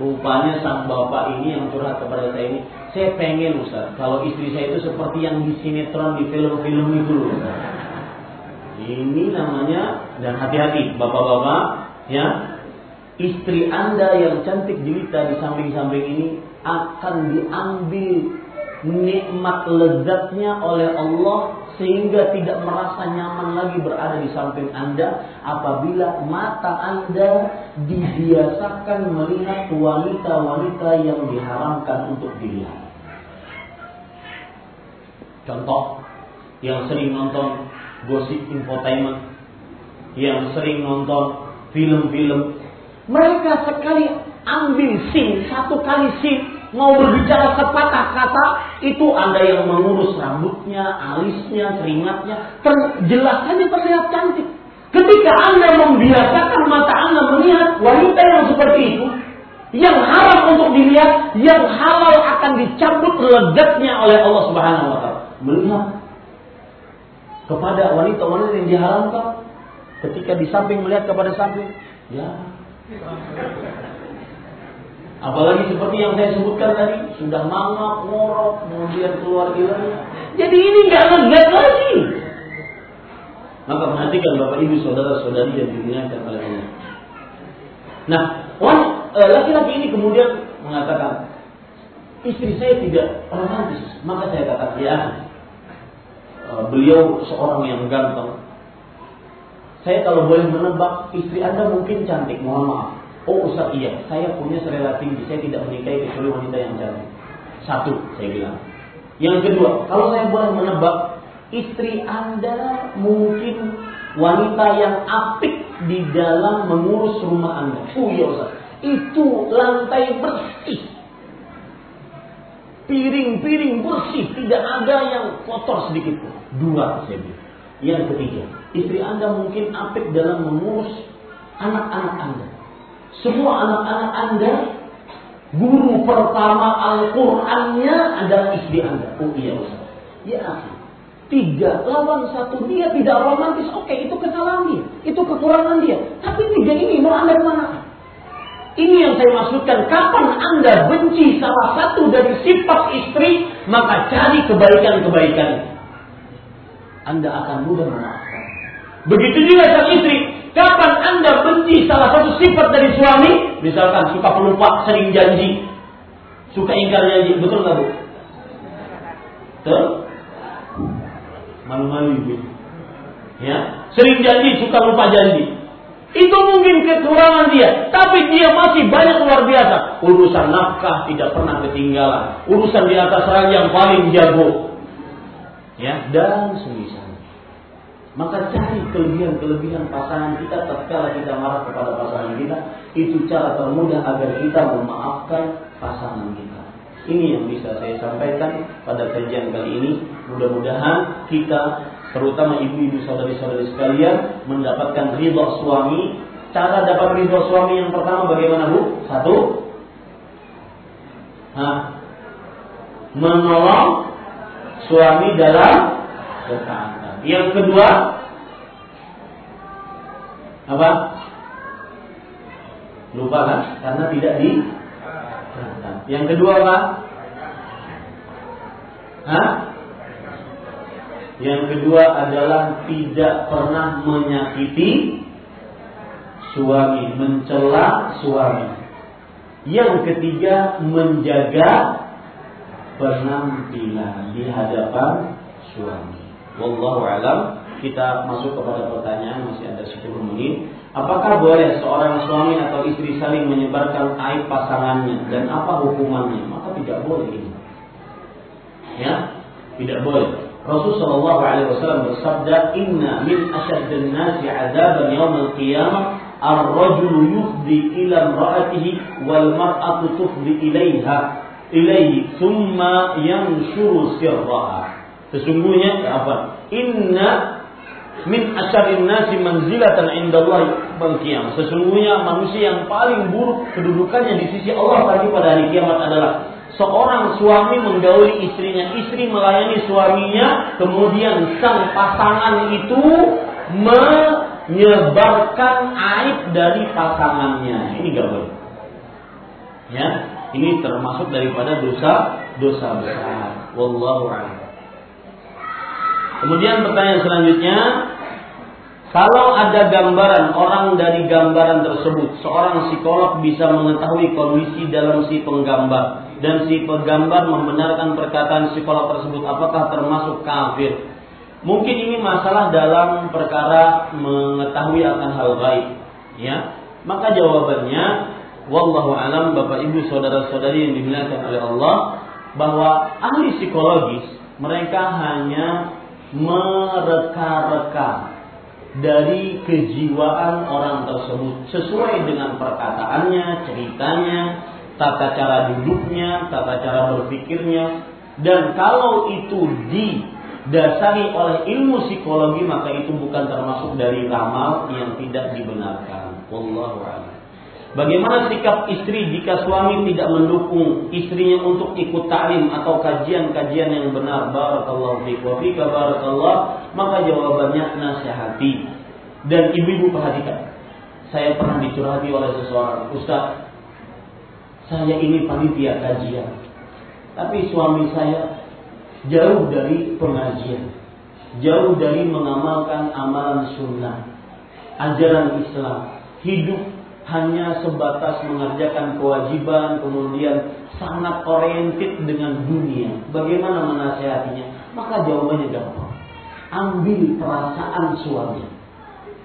Rupanya sang bapak ini yang curhat kepada saya ini, saya pengen Ustaz, kalau istri saya itu seperti yang di sinetron, di film-film itu. Ini namanya, dan hati-hati bapak-bapak, ya, istri anda yang cantik jelita di samping-samping ini akan diambil nikmat lezatnya oleh Allah sehingga tidak merasa nyaman lagi berada di samping Anda apabila mata Anda dibiasakan melihat wanita-wanita yang diharamkan untuk dilihat. Contoh, yang sering nonton gosip infotainment, yang sering nonton film-film, mereka sekali ambil scene, satu kali scene, mau berbicara sepatah kata itu anda yang mengurus rambutnya, alisnya, keringatnya, jelas saja terlihat cantik. Ketika anda membiasakan mata anda melihat wanita yang seperti itu, yang haram untuk dilihat, yang halal akan dicabut lezatnya oleh Allah Subhanahu wa taala. Melihat kepada wanita-wanita yang diharamkan, Ketika di samping melihat kepada samping, ya. Apalagi seperti yang saya sebutkan tadi, sudah mangap, ngorok, kemudian keluar ilmunya. Jadi ini nggak ngeliat lagi. Maka perhatikan Bapak Ibu saudara-saudari yang dimuliakan oleh Allah. Nah, eh, laki-laki ini kemudian mengatakan, istri saya tidak romantis. Maka saya katakan, ya, eh, beliau seorang yang ganteng. Saya kalau boleh menebak, istri Anda mungkin cantik, mohon maaf. Oh Ustaz iya, saya punya selera tinggi, saya tidak menikahi kecuali wanita yang cantik. Satu, saya bilang. Yang kedua, kalau saya boleh menebak, istri Anda mungkin wanita yang apik di dalam mengurus rumah Anda. Oh iya Ustaz. Itu lantai bersih. Piring-piring bersih, tidak ada yang kotor sedikit pun. Dua saya bilang. Yang ketiga, istri Anda mungkin apik dalam mengurus anak-anak Anda. Semua anak-anak Anda guru pertama Al-Qur'annya adalah istri Anda. Oh iya Ustaz. Ya akhir tiga lawan satu. Dia tidak romantis. Oke itu kesalahan dia. Itu kekurangan dia. Tapi tiga ini mau anda mana? Ini yang saya maksudkan. Kapan anda benci salah satu dari sifat istri maka cari kebaikan-kebaikan. Anda akan mudah memaafkan begitu juga sang istri kapan anda benci salah satu sifat dari suami misalkan suka pelupa sering janji suka ingkar janji betul nggak bu Betul? malu-malu ibu. Ya, sering janji suka lupa janji. Itu mungkin kekurangan dia, tapi dia masih banyak luar biasa. Urusan nafkah tidak pernah ketinggalan. Urusan di atas ranjang paling jago. Ya, dan semisal. Maka cari kelebihan-kelebihan pasangan kita tatkala kita marah kepada pasangan kita, itu cara termudah agar kita memaafkan pasangan kita. Ini yang bisa saya sampaikan pada kajian kali ini. Mudah-mudahan kita, terutama ibu-ibu saudari-saudari sekalian, mendapatkan ridho suami. Cara dapat ridho suami yang pertama bagaimana bu? Satu, Hah? menolong suami dalam ketaatan. Yang kedua, apa? Lupa kan? Karena tidak di yang kedua apa? Hah? Yang kedua adalah tidak pernah menyakiti suami, mencela suami. Yang ketiga menjaga penampilan di hadapan suami. Wallahu alam. Kita masuk kepada pertanyaan masih ada 10 menit. Apakah boleh seorang suami atau istri saling menyebarkan aib pasangannya dan apa hukumannya? Maka tidak boleh ini. Ya, tidak boleh. Rasulullah SAW bersabda, Inna min asyaddin nasi azaban yawm al-qiyamah ar-rajul yufdi ila imra'atihi wal mar'atu tufdi ilaiha ilaihi thumma yanshuru sirraha. Sesungguhnya apa? Inna min asyarin nasi manzilatan indallahi bangkiam. Sesungguhnya manusia yang paling buruk kedudukannya di sisi Allah tadi pada hari kiamat adalah seorang suami menggauli istrinya, istri melayani suaminya, kemudian sang pasangan itu menyebarkan aib dari pasangannya. Ini gak boleh. Ya, ini termasuk daripada dosa dosa besar. Wallahu a'lam. Kemudian pertanyaan selanjutnya, kalau ada gambaran orang dari gambaran tersebut, seorang psikolog bisa mengetahui kondisi dalam si penggambar dan si penggambar membenarkan perkataan psikolog tersebut apakah termasuk kafir? Mungkin ini masalah dalam perkara mengetahui akan hal baik, ya. Maka jawabannya wallahu alam Bapak Ibu saudara-saudari yang dimuliakan oleh Allah bahwa ahli psikologis mereka hanya mereka-reka dari kejiwaan orang tersebut sesuai dengan perkataannya, ceritanya, tata cara duduknya, tata cara berpikirnya dan kalau itu didasari oleh ilmu psikologi maka itu bukan termasuk dari ramal yang tidak dibenarkan. Wallahu. Bagaimana sikap istri jika suami tidak mendukung istrinya untuk ikut ta'lim atau kajian-kajian yang benar? Barakallahu fiik wa fika barakallah. Maka jawabannya nasihati. Dan ibu-ibu perhatikan. Saya pernah dicurhati oleh seseorang, Ustaz, saya ini panitia kajian. Tapi suami saya jauh dari pengajian. Jauh dari mengamalkan amalan sunnah. Ajaran Islam. Hidup hanya sebatas mengerjakan kewajiban, kemudian sangat oriented dengan dunia. Bagaimana menasehatinya? Maka jawabannya gampang. Ambil perasaan suami.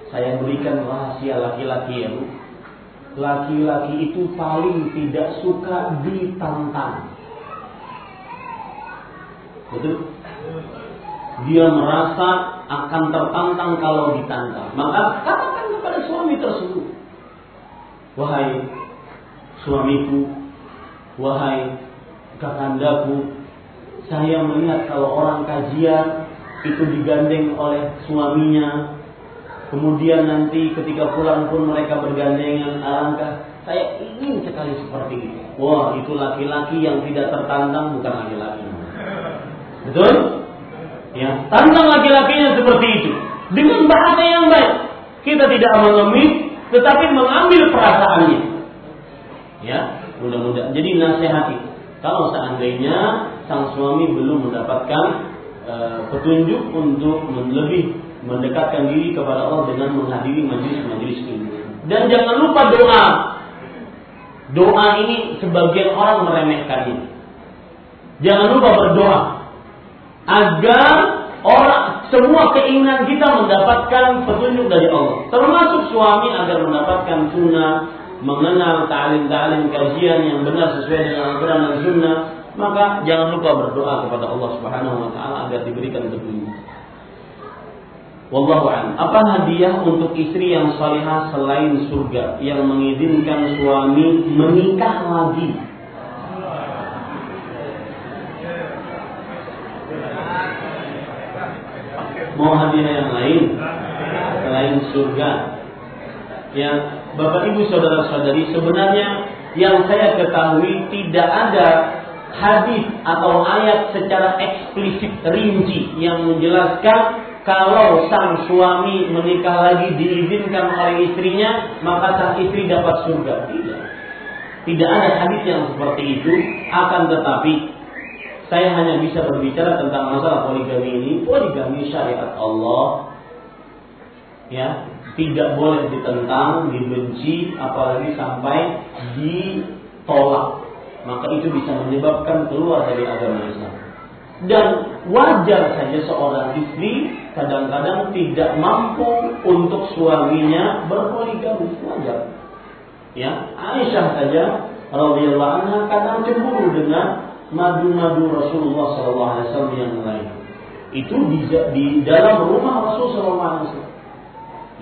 Saya berikan rahasia laki-laki ya. Laki-laki itu paling tidak suka ditantang. Betul? Dia merasa akan tertantang kalau ditantang. Maka katakan kepada suami tersebut. Wahai suamiku, wahai kakandaku, saya melihat kalau orang kajian itu digandeng oleh suaminya, kemudian nanti ketika pulang pun mereka bergandengan, alangkah saya ingin sekali seperti itu. Wah, itu laki-laki yang tidak tertantang bukan laki-laki. Betul? Ya, tantang laki-lakinya seperti itu dengan bahasa yang baik. Kita tidak mengemis, tetapi mengambil perasaannya. Ya, mudah-mudahan. Jadi nasihati. Kalau seandainya sang suami belum mendapatkan e, petunjuk untuk lebih mendekatkan diri kepada Allah dengan menghadiri majelis-majelis ini. Dan jangan lupa doa. Doa ini sebagian orang meremehkannya. Jangan lupa berdoa agar orang semua keinginan kita mendapatkan petunjuk dari Allah. Termasuk suami agar mendapatkan sunnah, mengenal ta'lim-ta'lim kajian yang benar sesuai dengan Al-Quran dan sunnah, maka jangan lupa berdoa kepada Allah Subhanahu wa taala agar diberikan petunjuk. Wallahu a'lam. Apa hadiah untuk istri yang salihah selain surga yang mengizinkan suami menikah lagi? Mau hadiah yang lain selain surga? Ya, Bapak Ibu saudara-saudari, sebenarnya yang saya ketahui tidak ada hadis atau ayat secara eksplisit rinci yang menjelaskan kalau sang suami menikah lagi diizinkan oleh istrinya, maka sang istri dapat surga. Tidak. Tidak ada hadis yang seperti itu, akan tetapi saya hanya bisa berbicara tentang masalah poligami ini. Poligami syariat Allah ya tidak boleh ditentang, dibenci, apalagi sampai ditolak. Maka itu bisa menyebabkan keluar dari agama Islam. Dan wajar saja seorang istri kadang-kadang tidak mampu untuk suaminya berpoligami. Wajar. Ya, Aisyah saja radhiyallahu anha kadang cemburu dengan madu-madu Rasulullah SAW yang lain. Itu di, di dalam rumah Rasulullah SAW.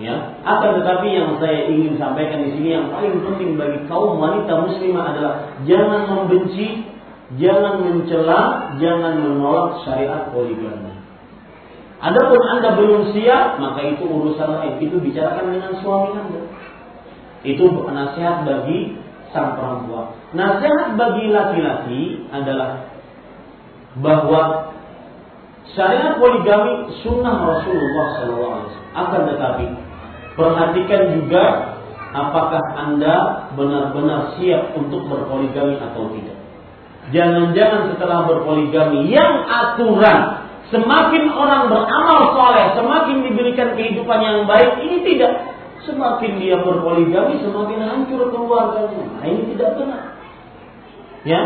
Ya, akan tetapi yang saya ingin sampaikan di sini yang paling penting bagi kaum wanita muslimah adalah jangan membenci, jangan mencela, jangan menolak syariat poligami. Adapun Anda belum siap, maka itu urusan lain. Itu bicarakan dengan suami Anda. Itu nasihat bagi sang perempuan. Nasihat bagi laki-laki adalah bahwa syariat poligami sunnah Rasulullah SAW. Akan tetapi perhatikan juga apakah anda benar-benar siap untuk berpoligami atau tidak. Jangan-jangan setelah berpoligami yang aturan semakin orang beramal soleh, semakin diberikan kehidupan yang baik, ini tidak Semakin dia berpoligami, semakin hancur keluarganya. Nah, ini tidak benar. Ya,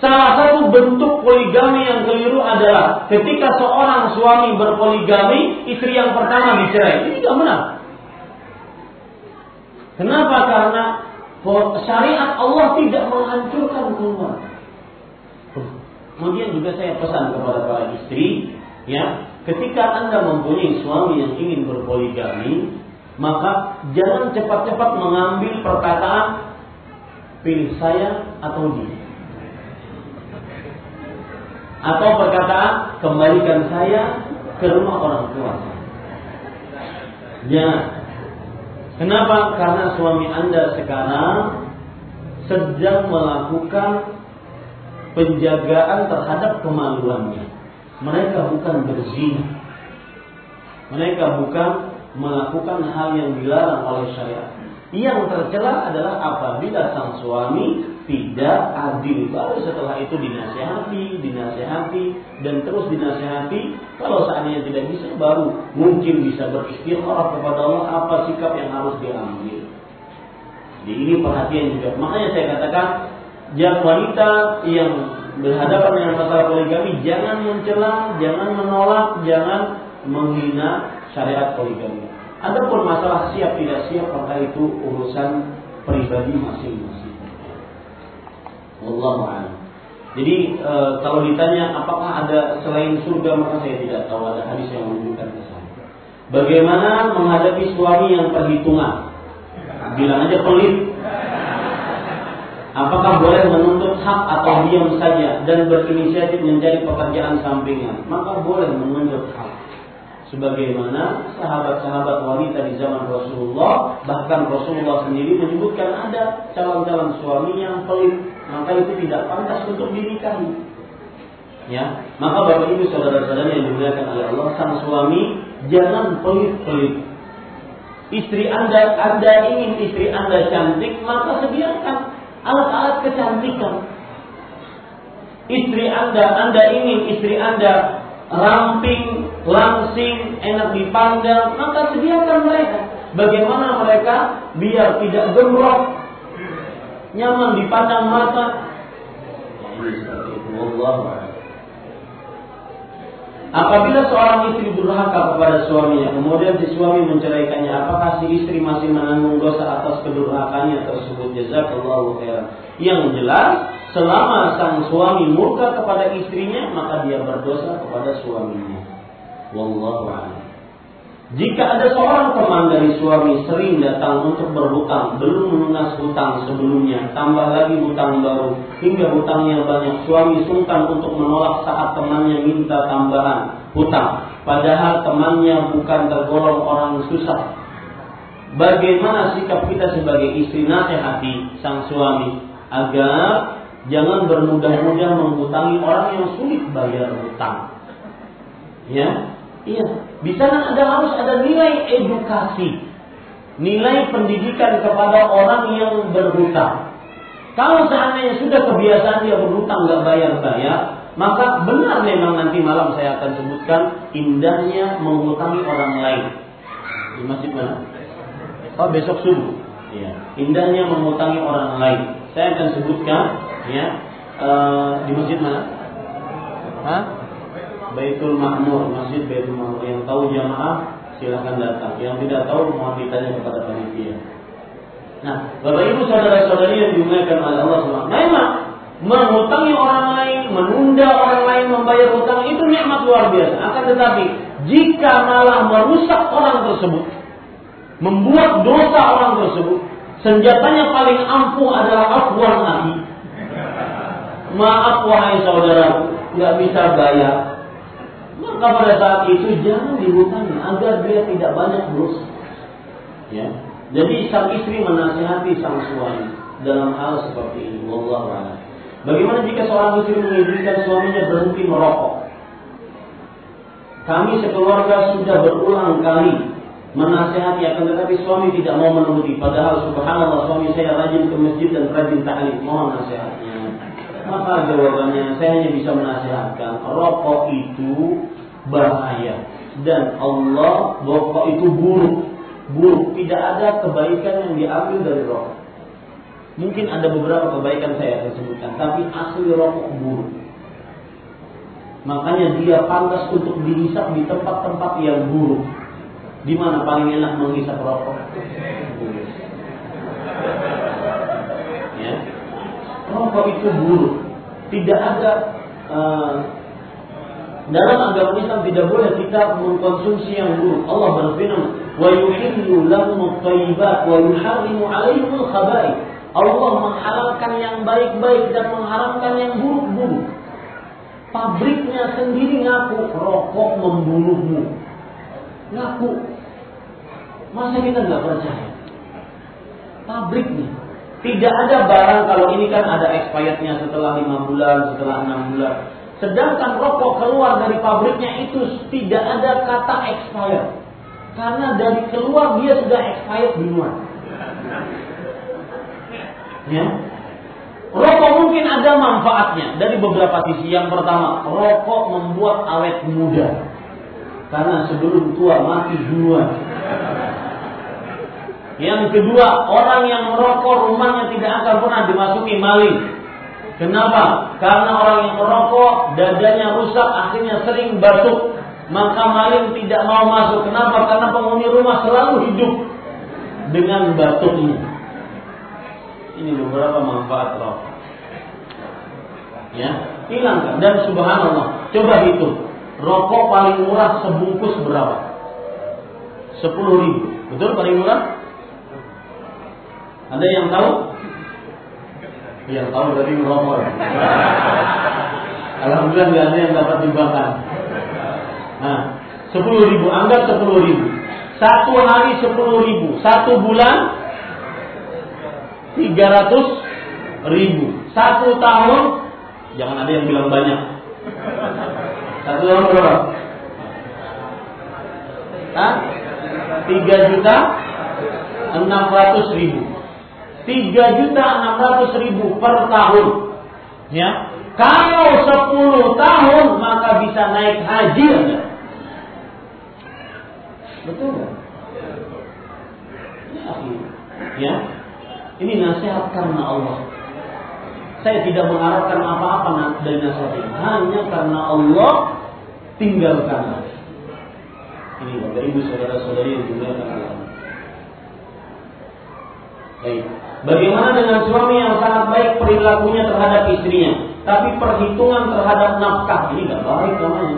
Salah satu bentuk poligami yang keliru adalah ketika seorang suami berpoligami, istri yang pertama dicerai. Ini tidak benar. Kenapa? Karena syariat Allah tidak menghancurkan keluarga. Kemudian juga saya pesan kepada para istri, ya, ketika Anda mempunyai suami yang ingin berpoligami, maka jangan cepat-cepat mengambil perkataan pilih saya atau dia. Atau perkataan kembalikan saya ke rumah orang tua. Jangan. Kenapa? Karena suami Anda sekarang sedang melakukan penjagaan terhadap kemaluannya. Mereka bukan berzina. Mereka bukan melakukan hal yang dilarang oleh syariat. Yang tercela adalah apabila sang suami tidak adil. Baru setelah itu dinasehati, dinasehati, dan terus dinasehati. Kalau seandainya tidak bisa, baru mungkin bisa beristighfar kepada Allah apa sikap yang harus diambil. Jadi ini perhatian juga. Makanya saya katakan, yang wanita yang berhadapan dengan masalah poligami jangan mencela, jangan menolak, jangan menghina syariat poligami. Adapun masalah siap tidak siap maka itu urusan pribadi masing-masing. Wallahu a'lam. Jadi e, kalau ditanya apakah ada selain surga maka saya tidak tahu ada hadis yang menunjukkan ke sana. Bagaimana menghadapi suami yang perhitungan? Bilang aja pelit. Apakah boleh menuntut hak atau diam saja dan berinisiatif mencari pekerjaan sampingan? Maka boleh menuntut hak sebagaimana sahabat-sahabat wanita di zaman Rasulullah bahkan Rasulullah sendiri menyebutkan ada calon-calon suami yang pelit. Maka itu tidak pantas untuk dinikahi. Ya maka bapak ibu saudara-saudara yang dimuliakan oleh Allah sang suami jangan pelit-pelit. Istri anda anda ingin istri anda cantik maka sediakan alat-alat kecantikan. Istri anda anda ingin istri anda ramping, langsing, enak dipandang, maka sediakan mereka. Bagaimana mereka biar tidak gemrot, nyaman dipandang mata. Apabila seorang istri durhaka kepada suaminya, kemudian si suami menceraikannya, apakah si istri masih menanggung dosa atas kedurhakannya tersebut? Jazakallahu khairan. Yang jelas, selama sang suami murka kepada istrinya, maka dia berdosa kepada suaminya. Wallahu a'lam. Jika ada seorang teman dari suami sering datang untuk berhutang, belum melunas hutang sebelumnya, tambah lagi hutang baru, hingga hutangnya banyak, suami sungkan untuk menolak saat temannya minta tambahan hutang, padahal temannya bukan tergolong orang susah. Bagaimana sikap kita sebagai istri nasihati sang suami agar jangan bermudah-mudah menghutangi orang yang sulit bayar hutang. Ya, Iya, di sana ada harus ada nilai edukasi, nilai pendidikan kepada orang yang berhutang. Kalau seandainya sudah kebiasaan dia berhutang nggak bayar-bayar, maka benar memang nanti malam saya akan sebutkan indahnya menghutangi orang lain. Di masjid mana? Oh besok subuh. Ya. Indahnya menghutangi orang lain. Saya akan sebutkan ya uh, di masjid mana? Hah? Baitul Makmur, Masjid Baitul Makmur. Yang tahu jamaah silahkan datang. Yang tidak tahu mohon ditanya kepada panitia. Nah, Bapak Ibu saudara-saudari yang dimuliakan oleh Allah SWT. Memang menghutangi orang lain, menunda orang lain membayar hutang itu nikmat luar biasa. Akan tetapi jika malah merusak orang tersebut, membuat dosa orang tersebut, senjatanya paling ampuh adalah afwan akhi. Maaf wahai saudara, nggak bisa bayar, maka pada saat itu jangan dihutangi agar dia tidak banyak dosa. Ya. Jadi sang istri menasihati sang suami dalam hal seperti ini. A'lam. Bagaimana jika seorang istri mengizinkan suaminya berhenti merokok? Kami sekeluarga sudah berulang kali menasihati akan tetapi suami tidak mau menuruti. Padahal subhanallah suami saya rajin ke masjid dan rajin ta'lim mohon nasihatnya. Maka jawabannya? Saya hanya bisa menasihatkan rokok itu bahaya. Dan Allah rokok itu buruk. Buruk. Tidak ada kebaikan yang diambil dari rokok. Mungkin ada beberapa kebaikan saya akan sebutkan tapi asli rokok buruk. Makanya dia pantas untuk dihisap di tempat-tempat yang buruk di mana paling enak menghisap rokok ya rokok itu buruk tidak ada uh, dalam agama Islam tidak boleh kita mengkonsumsi yang buruk. Allah berfirman, "Wa yuhillu lahum at-thayyibat wa yuharrimu 'alaihim al-khaba'ith." Allah menghalalkan yang baik-baik dan mengharamkan yang buruk-buruk. Pabriknya sendiri ngaku rokok membunuhmu. Ngaku. Masa kita nggak percaya? Pabriknya. Tidak ada barang kalau ini kan ada expirednya setelah lima bulan, setelah enam bulan. Sedangkan rokok keluar dari pabriknya itu tidak ada kata expired. Karena dari keluar dia sudah expired duluan. Ya. Rokok mungkin ada manfaatnya dari beberapa sisi. Yang pertama, rokok membuat awet muda. Karena sebelum tua mati duluan. Yang kedua, orang yang merokok rumahnya tidak akan pernah dimasuki maling. Kenapa? Karena orang yang merokok dadanya rusak, akhirnya sering batuk. Maka maling tidak mau masuk. Kenapa? Karena penghuni rumah selalu hidup dengan batuknya. Ini beberapa manfaat rokok. Ya, hilangkan dan subhanallah. Coba hitung. Rokok paling murah sebungkus berapa? Sepuluh ribu. Betul paling murah? Ada yang tahu? Yang tahu dari merokok. Alhamdulillah nggak ada yang dapat dibakar. Nah, sepuluh ribu, anggap sepuluh ribu. Satu hari sepuluh ribu, satu bulan tiga ratus ribu. Satu tahun, jangan ada yang bilang banyak. Satu tahun berapa? Tiga juta enam ratus ribu. 3 juta 600 ribu per tahun. Ya. Kalau 10 tahun maka bisa naik haji. Betul Ya, ya. Ini nasihat karena Allah. Saya tidak mengharapkan apa-apa dari nasihat ini. Hanya karena Allah tinggalkan. Ini Bapak Ibu saudara-saudari yang dimuliakan Allah. Baik. Bagaimana dengan suami yang sangat baik perilakunya terhadap istrinya, tapi perhitungan terhadap nafkah ini nggak baik namanya.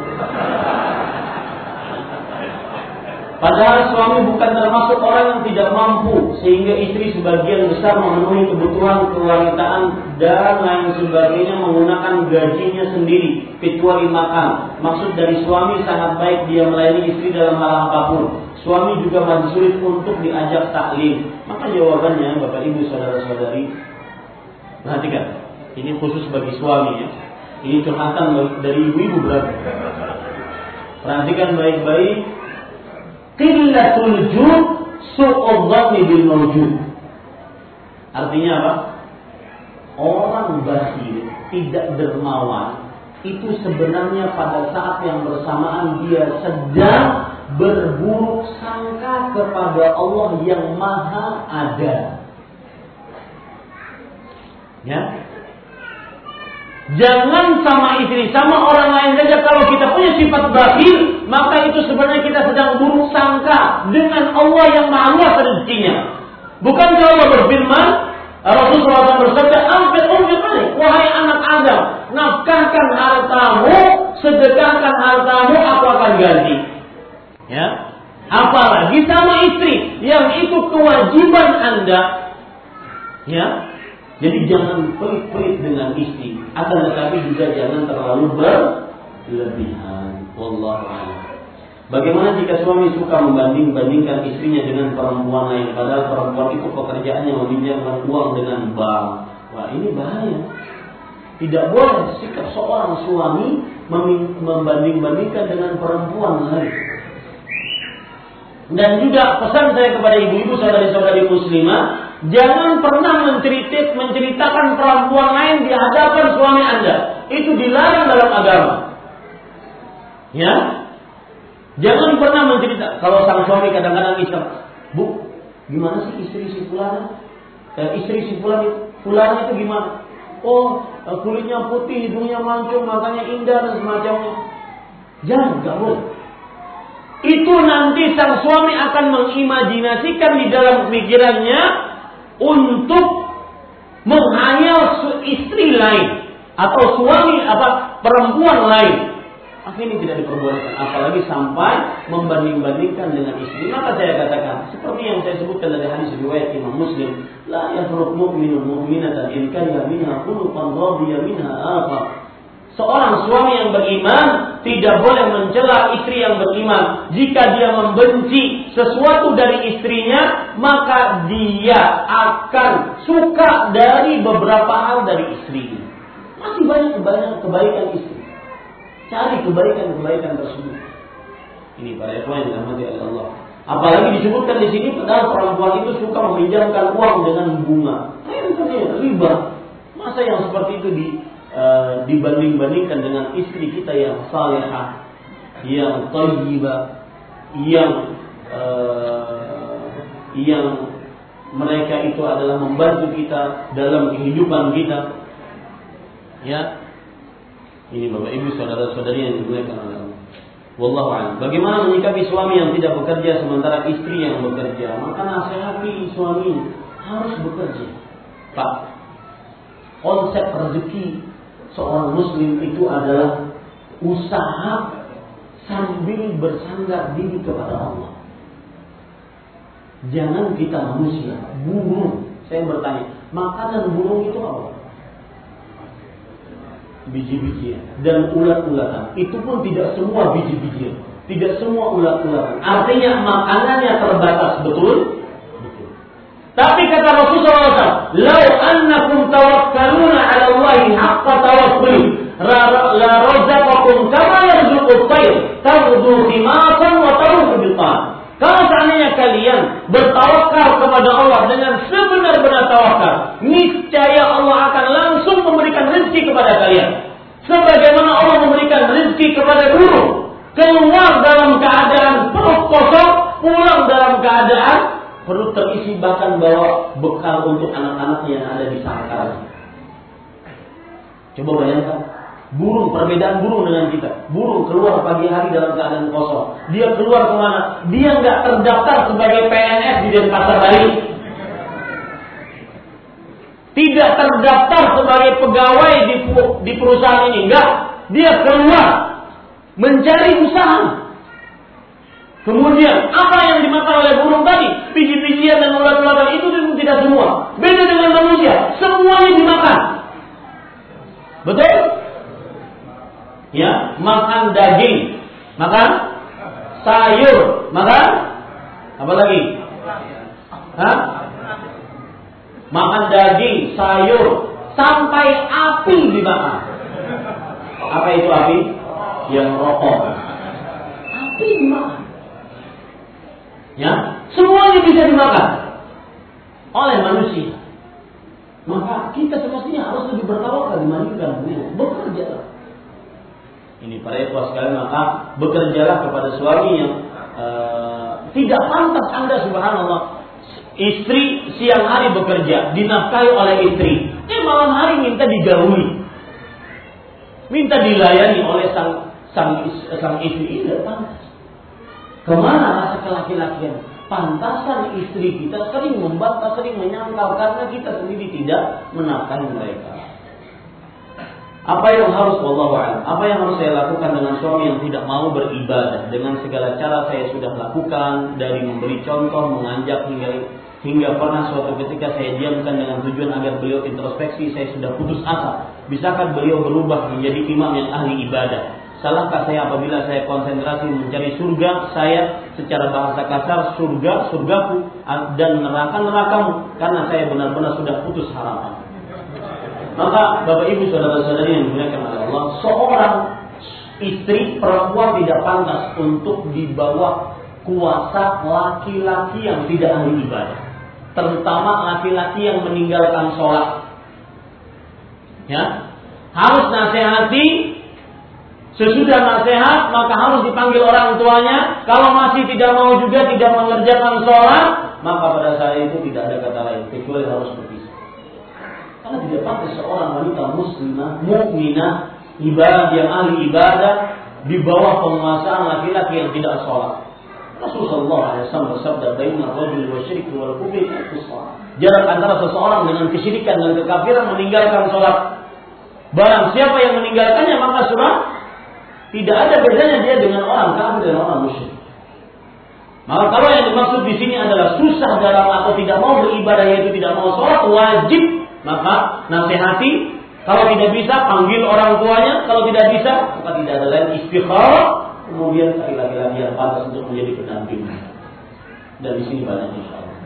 Padahal suami bukan termasuk orang yang tidak mampu sehingga istri sebagian besar memenuhi kebutuhan kewanitaan dan lain sebagainya menggunakan gajinya sendiri kecuali makan. Maksud dari suami sangat baik dia melayani istri dalam hal apa pun. Suami juga masih sulit untuk diajak taklim. Maka jawabannya Bapak Ibu saudara-saudari perhatikan. Ini khusus bagi suami ya. Ini curhatan dari ibu-ibu berarti. Perhatikan baik-baik Qillatul jud su'udhani bil mawjud. Artinya apa? Orang bakhil, tidak dermawan, itu sebenarnya pada saat yang bersamaan dia sedang berburuk sangka kepada Allah yang maha ada. Ya, Jangan sama istri, sama orang lain saja. Kalau kita punya sifat bakhil, maka itu sebenarnya kita sedang buruk sangka dengan Allah yang maha luas rezekinya. Bukan kalau Allah berfirman, Rasulullah SAW bersabda, "Amfir umfir balik, wahai anak Adam, nafkahkan hartamu, sedekahkan hartamu, aku akan ganti." Ya, apalagi sama istri yang itu kewajiban anda, ya, jadi jangan pelit-pelit dengan istri, akan tetapi juga jangan terlalu berlebihan. Wallahu a'lam. Bagaimana jika suami suka membanding-bandingkan istrinya dengan perempuan lain padahal perempuan itu pekerjaannya meminjamkan uang dengan bank? Wah, ini bahaya. Tidak boleh sikap seorang suami membanding-bandingkan dengan perempuan lain. Dan juga pesan saya kepada ibu-ibu saudari-saudari muslimah, Jangan pernah menceritakan, menceritakan perempuan lain di hadapan suami Anda. Itu dilarang dalam agama. Ya. Jangan pernah menceritakan. Kalau sang suami kadang-kadang iseng, Bu, gimana sih istri si Fulan? Eh, istri si Fulan, Fulan itu gimana? Oh, eh, kulitnya putih, hidungnya mancung, matanya indah dan semacamnya. Jangan, gak boleh. Itu nanti sang suami akan mengimajinasikan di dalam pikirannya untuk menghayal istri lain atau suami apa perempuan lain. Ini tidak diperbolehkan apalagi sampai membanding-bandingkan dengan istri. Maka saya katakan seperti yang saya sebutkan dari hadis riwayat Imam Muslim la yafruq mu'minun mu'minatan in kana minha khuluqan radiya minha apa Seorang suami yang beriman tidak boleh mencela istri yang beriman. Jika dia membenci sesuatu dari istrinya, maka dia akan suka dari beberapa hal dari istrinya. Masih banyak banyak kebaikan istri. Cari kebaikan-kebaikan tersebut. Ini para ikhwan yang dirahmati oleh Allah. Apalagi disebutkan di sini padahal perempuan itu suka meminjamkan uang dengan bunga. Nah, riba. Masa yang seperti itu di, uh, dibanding-bandingkan dengan istri kita yang salehah, yang thayyibah, yang uh, yang mereka itu adalah membantu kita dalam kehidupan kita. Ya. Ini Bapak Ibu saudara-saudari yang dimuliakan oleh Allah. Wallahu. Bagaimana menyikapi suami yang tidak bekerja sementara istri yang bekerja? Maka nasihati suami harus bekerja. Pak, konsep rezeki seorang muslim itu adalah usaha sambil bersandar diri kepada Allah. Jangan kita manusia, burung. Saya bertanya, makanan burung itu apa? biji-bijian dan ulat-ulatan. Itu pun tidak semua biji-bijian, tidak semua ulat-ulatan. Artinya makanannya terbatas, betul? Tapi kata Rasulullah SAW, "Lau annakum tawakkaluna 'ala Allahi haqqa tawakkul, la razaqakum kama yarzuqu at-tayr, taghdu khimasan wa taruhu bil kalau seandainya kalian bertawakal kepada Allah dengan sebenar-benar tawakal, niscaya Allah akan langsung memberikan rezeki kepada kalian. Sebagaimana Allah memberikan rezeki kepada guru, keluar dalam keadaan perut kosong, pulang dalam keadaan perut terisi bahkan bawa bekal untuk anak-anaknya yang ada di sangkar. Coba bayangkan, Burung, perbedaan burung dengan kita. Burung keluar pagi hari dalam keadaan kosong. Dia keluar ke mana? Dia nggak terdaftar sebagai PNS di Denpasar Bali. Tidak terdaftar sebagai pegawai di, di perusahaan ini. Enggak. Dia keluar mencari usaha. Kemudian apa yang dimakan oleh burung tadi? Biji-bijian dan ulat-ulatan itu tidak semua. Beda dengan manusia. Semuanya dimakan. Betul? ya makan daging, makan sayur, makan apa lagi? Hah? Makan daging, sayur, sampai api dimakan. Apa itu api? Yang rokok. Api dimakan. Ya, semuanya bisa dimakan. Oleh manusia. Maka kita semestinya harus lebih bertawakal dibandingkan bekerja. Ini para ikhwah sekalian maka bekerjalah kepada suami yang uh, tidak pantas Anda subhanallah istri siang hari bekerja dinafkahi oleh istri. Eh malam hari minta digauli minta dilayani oleh sang sang, sang istri. Ini tidak pantas ke mana rasa kelaki-lakian pantasan istri kita sering membantah sering menyangkal karena kita sendiri tidak menafkahi mereka apa yang harus Allah Apa yang harus saya lakukan dengan suami yang tidak mau beribadah dengan segala cara saya sudah lakukan dari memberi contoh, mengajak hingga hingga pernah suatu ketika saya diamkan dengan tujuan agar beliau introspeksi saya sudah putus asa. Bisakah beliau berubah menjadi imam yang ahli ibadah? Salahkah saya apabila saya konsentrasi mencari surga saya secara bahasa kasar surga surgaku dan neraka nerakamu karena saya benar-benar sudah putus harapan. Maka Bapak Ibu saudara-saudari yang dimuliakan oleh Allah, seorang istri perempuan tidak pantas untuk dibawa kuasa laki-laki yang tidak ahli ibadah. Terutama laki-laki yang meninggalkan sholat. Ya, harus nasihati Sesudah nasihat maka harus dipanggil orang tuanya. Kalau masih tidak mau juga tidak mengerjakan sholat, maka pada saat itu tidak ada kata lain kecuali harus berpisah. Karena tidak pantas seorang wanita muslimah, mukminah, ibadah yang ahli ibadah di bawah penguasaan laki-laki yang tidak sholat. Rasulullah SAW bersabda, "Baina rajul wa syirik wal kufri Jarak antara seseorang dengan kesyirikan dan kekafiran meninggalkan sholat. Barang siapa yang meninggalkannya maka sudah tidak ada bedanya dia dengan orang kafir dan orang musyrik. Maka kalau yang dimaksud di sini adalah susah dalam atau tidak mau beribadah yaitu tidak mau sholat wajib maka nasihati. Kalau tidak bisa panggil orang tuanya. Kalau tidak bisa maka tidak ada lain istikharah kemudian cari laki-laki yang pantas untuk menjadi pendamping. Dan di sini banyak insya Allah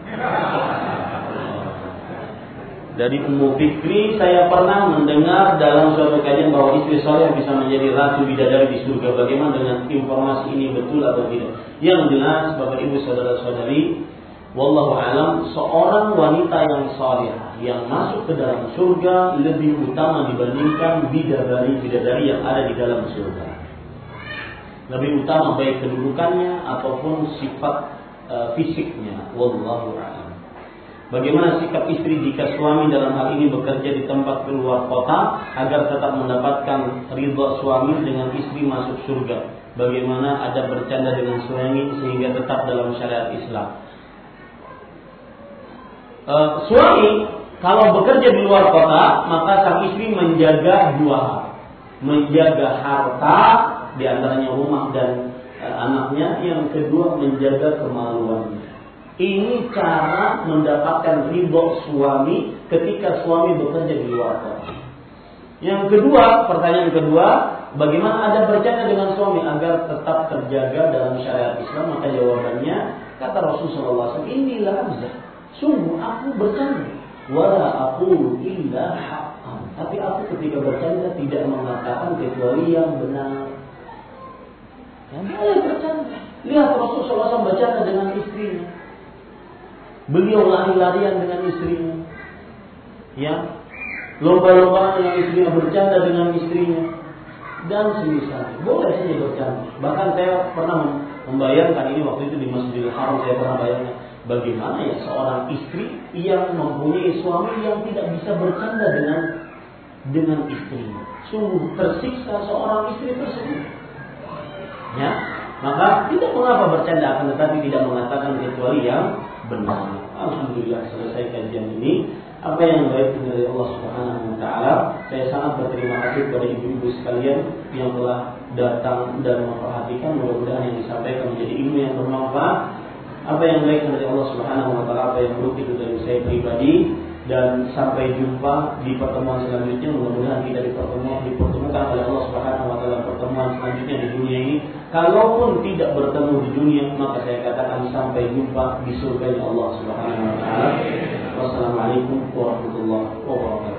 dari Ummu Fikri saya pernah mendengar dalam suatu kajian bahwa istri soleh bisa menjadi ratu bidadari di surga. Bagaimana dengan informasi ini betul atau tidak? Yang jelas Bapak Ibu saudara-saudari, wallahu alam seorang wanita yang soleh yang masuk ke dalam surga lebih utama dibandingkan bidadari-bidadari yang ada di dalam surga. Lebih utama baik kedudukannya ataupun sifat uh, fisiknya. Wallahu alam. Bagaimana sikap istri jika suami dalam hal ini bekerja di tempat keluar kota agar tetap mendapatkan ridho suami dengan istri masuk surga? Bagaimana ada bercanda dengan suami sehingga tetap dalam syariat Islam? Uh, suami kalau bekerja di luar kota maka sang istri menjaga dua hal, menjaga harta di antaranya rumah dan uh, anaknya, yang kedua menjaga kemaluannya. Ini cara mendapatkan ridho suami ketika suami bekerja di luar kota. Yang kedua, pertanyaan kedua, bagaimana ada bercanda dengan suami agar tetap terjaga dalam syariat Islam? Maka jawabannya, kata Rasulullah SAW, inilah abzah. Sungguh aku bercanda. Wala aku illa haqqan. Tapi aku ketika bercanda tidak mengatakan kecuali yang benar. Ya bercanda. Lihat Rasulullah SAW bercanda dengan istrinya. Beliau lari-larian dengan istrinya. Ya. Lomba-lomba dengan istrinya bercanda dengan istrinya. Dan semisal boleh saja bercanda. Bahkan saya pernah membayangkan ini waktu itu di Masjidil Haram saya pernah bayangkan bagaimana ya seorang istri yang mempunyai suami yang tidak bisa bercanda dengan dengan istrinya. Sungguh tersiksa seorang istri tersebut. Ya, maka tidak mengapa bercanda akan tetapi tidak mengatakan kecuali yang benar. Alhamdulillah selesai kajian ini. Apa yang baik dari Allah Subhanahu wa taala, saya sangat berterima kasih kepada ibu-ibu sekalian yang telah datang dan memperhatikan. Mudah-mudahan yang disampaikan menjadi ilmu yang bermanfaat. Apa yang baik dari Allah Subhanahu wa taala, apa yang buruk itu dari saya pribadi dan sampai jumpa di pertemuan selanjutnya. Mudah-mudahan kita dipertemukan dipertemukan oleh Allah Subhanahu wa taala pertemuan selanjutnya di dunia ini. Kalaupun tidak bertemu di dunia maka saya katakan sampai jumpa di surga Allah Subhanahu wa taala. Wassalamualaikum warahmatullahi wabarakatuh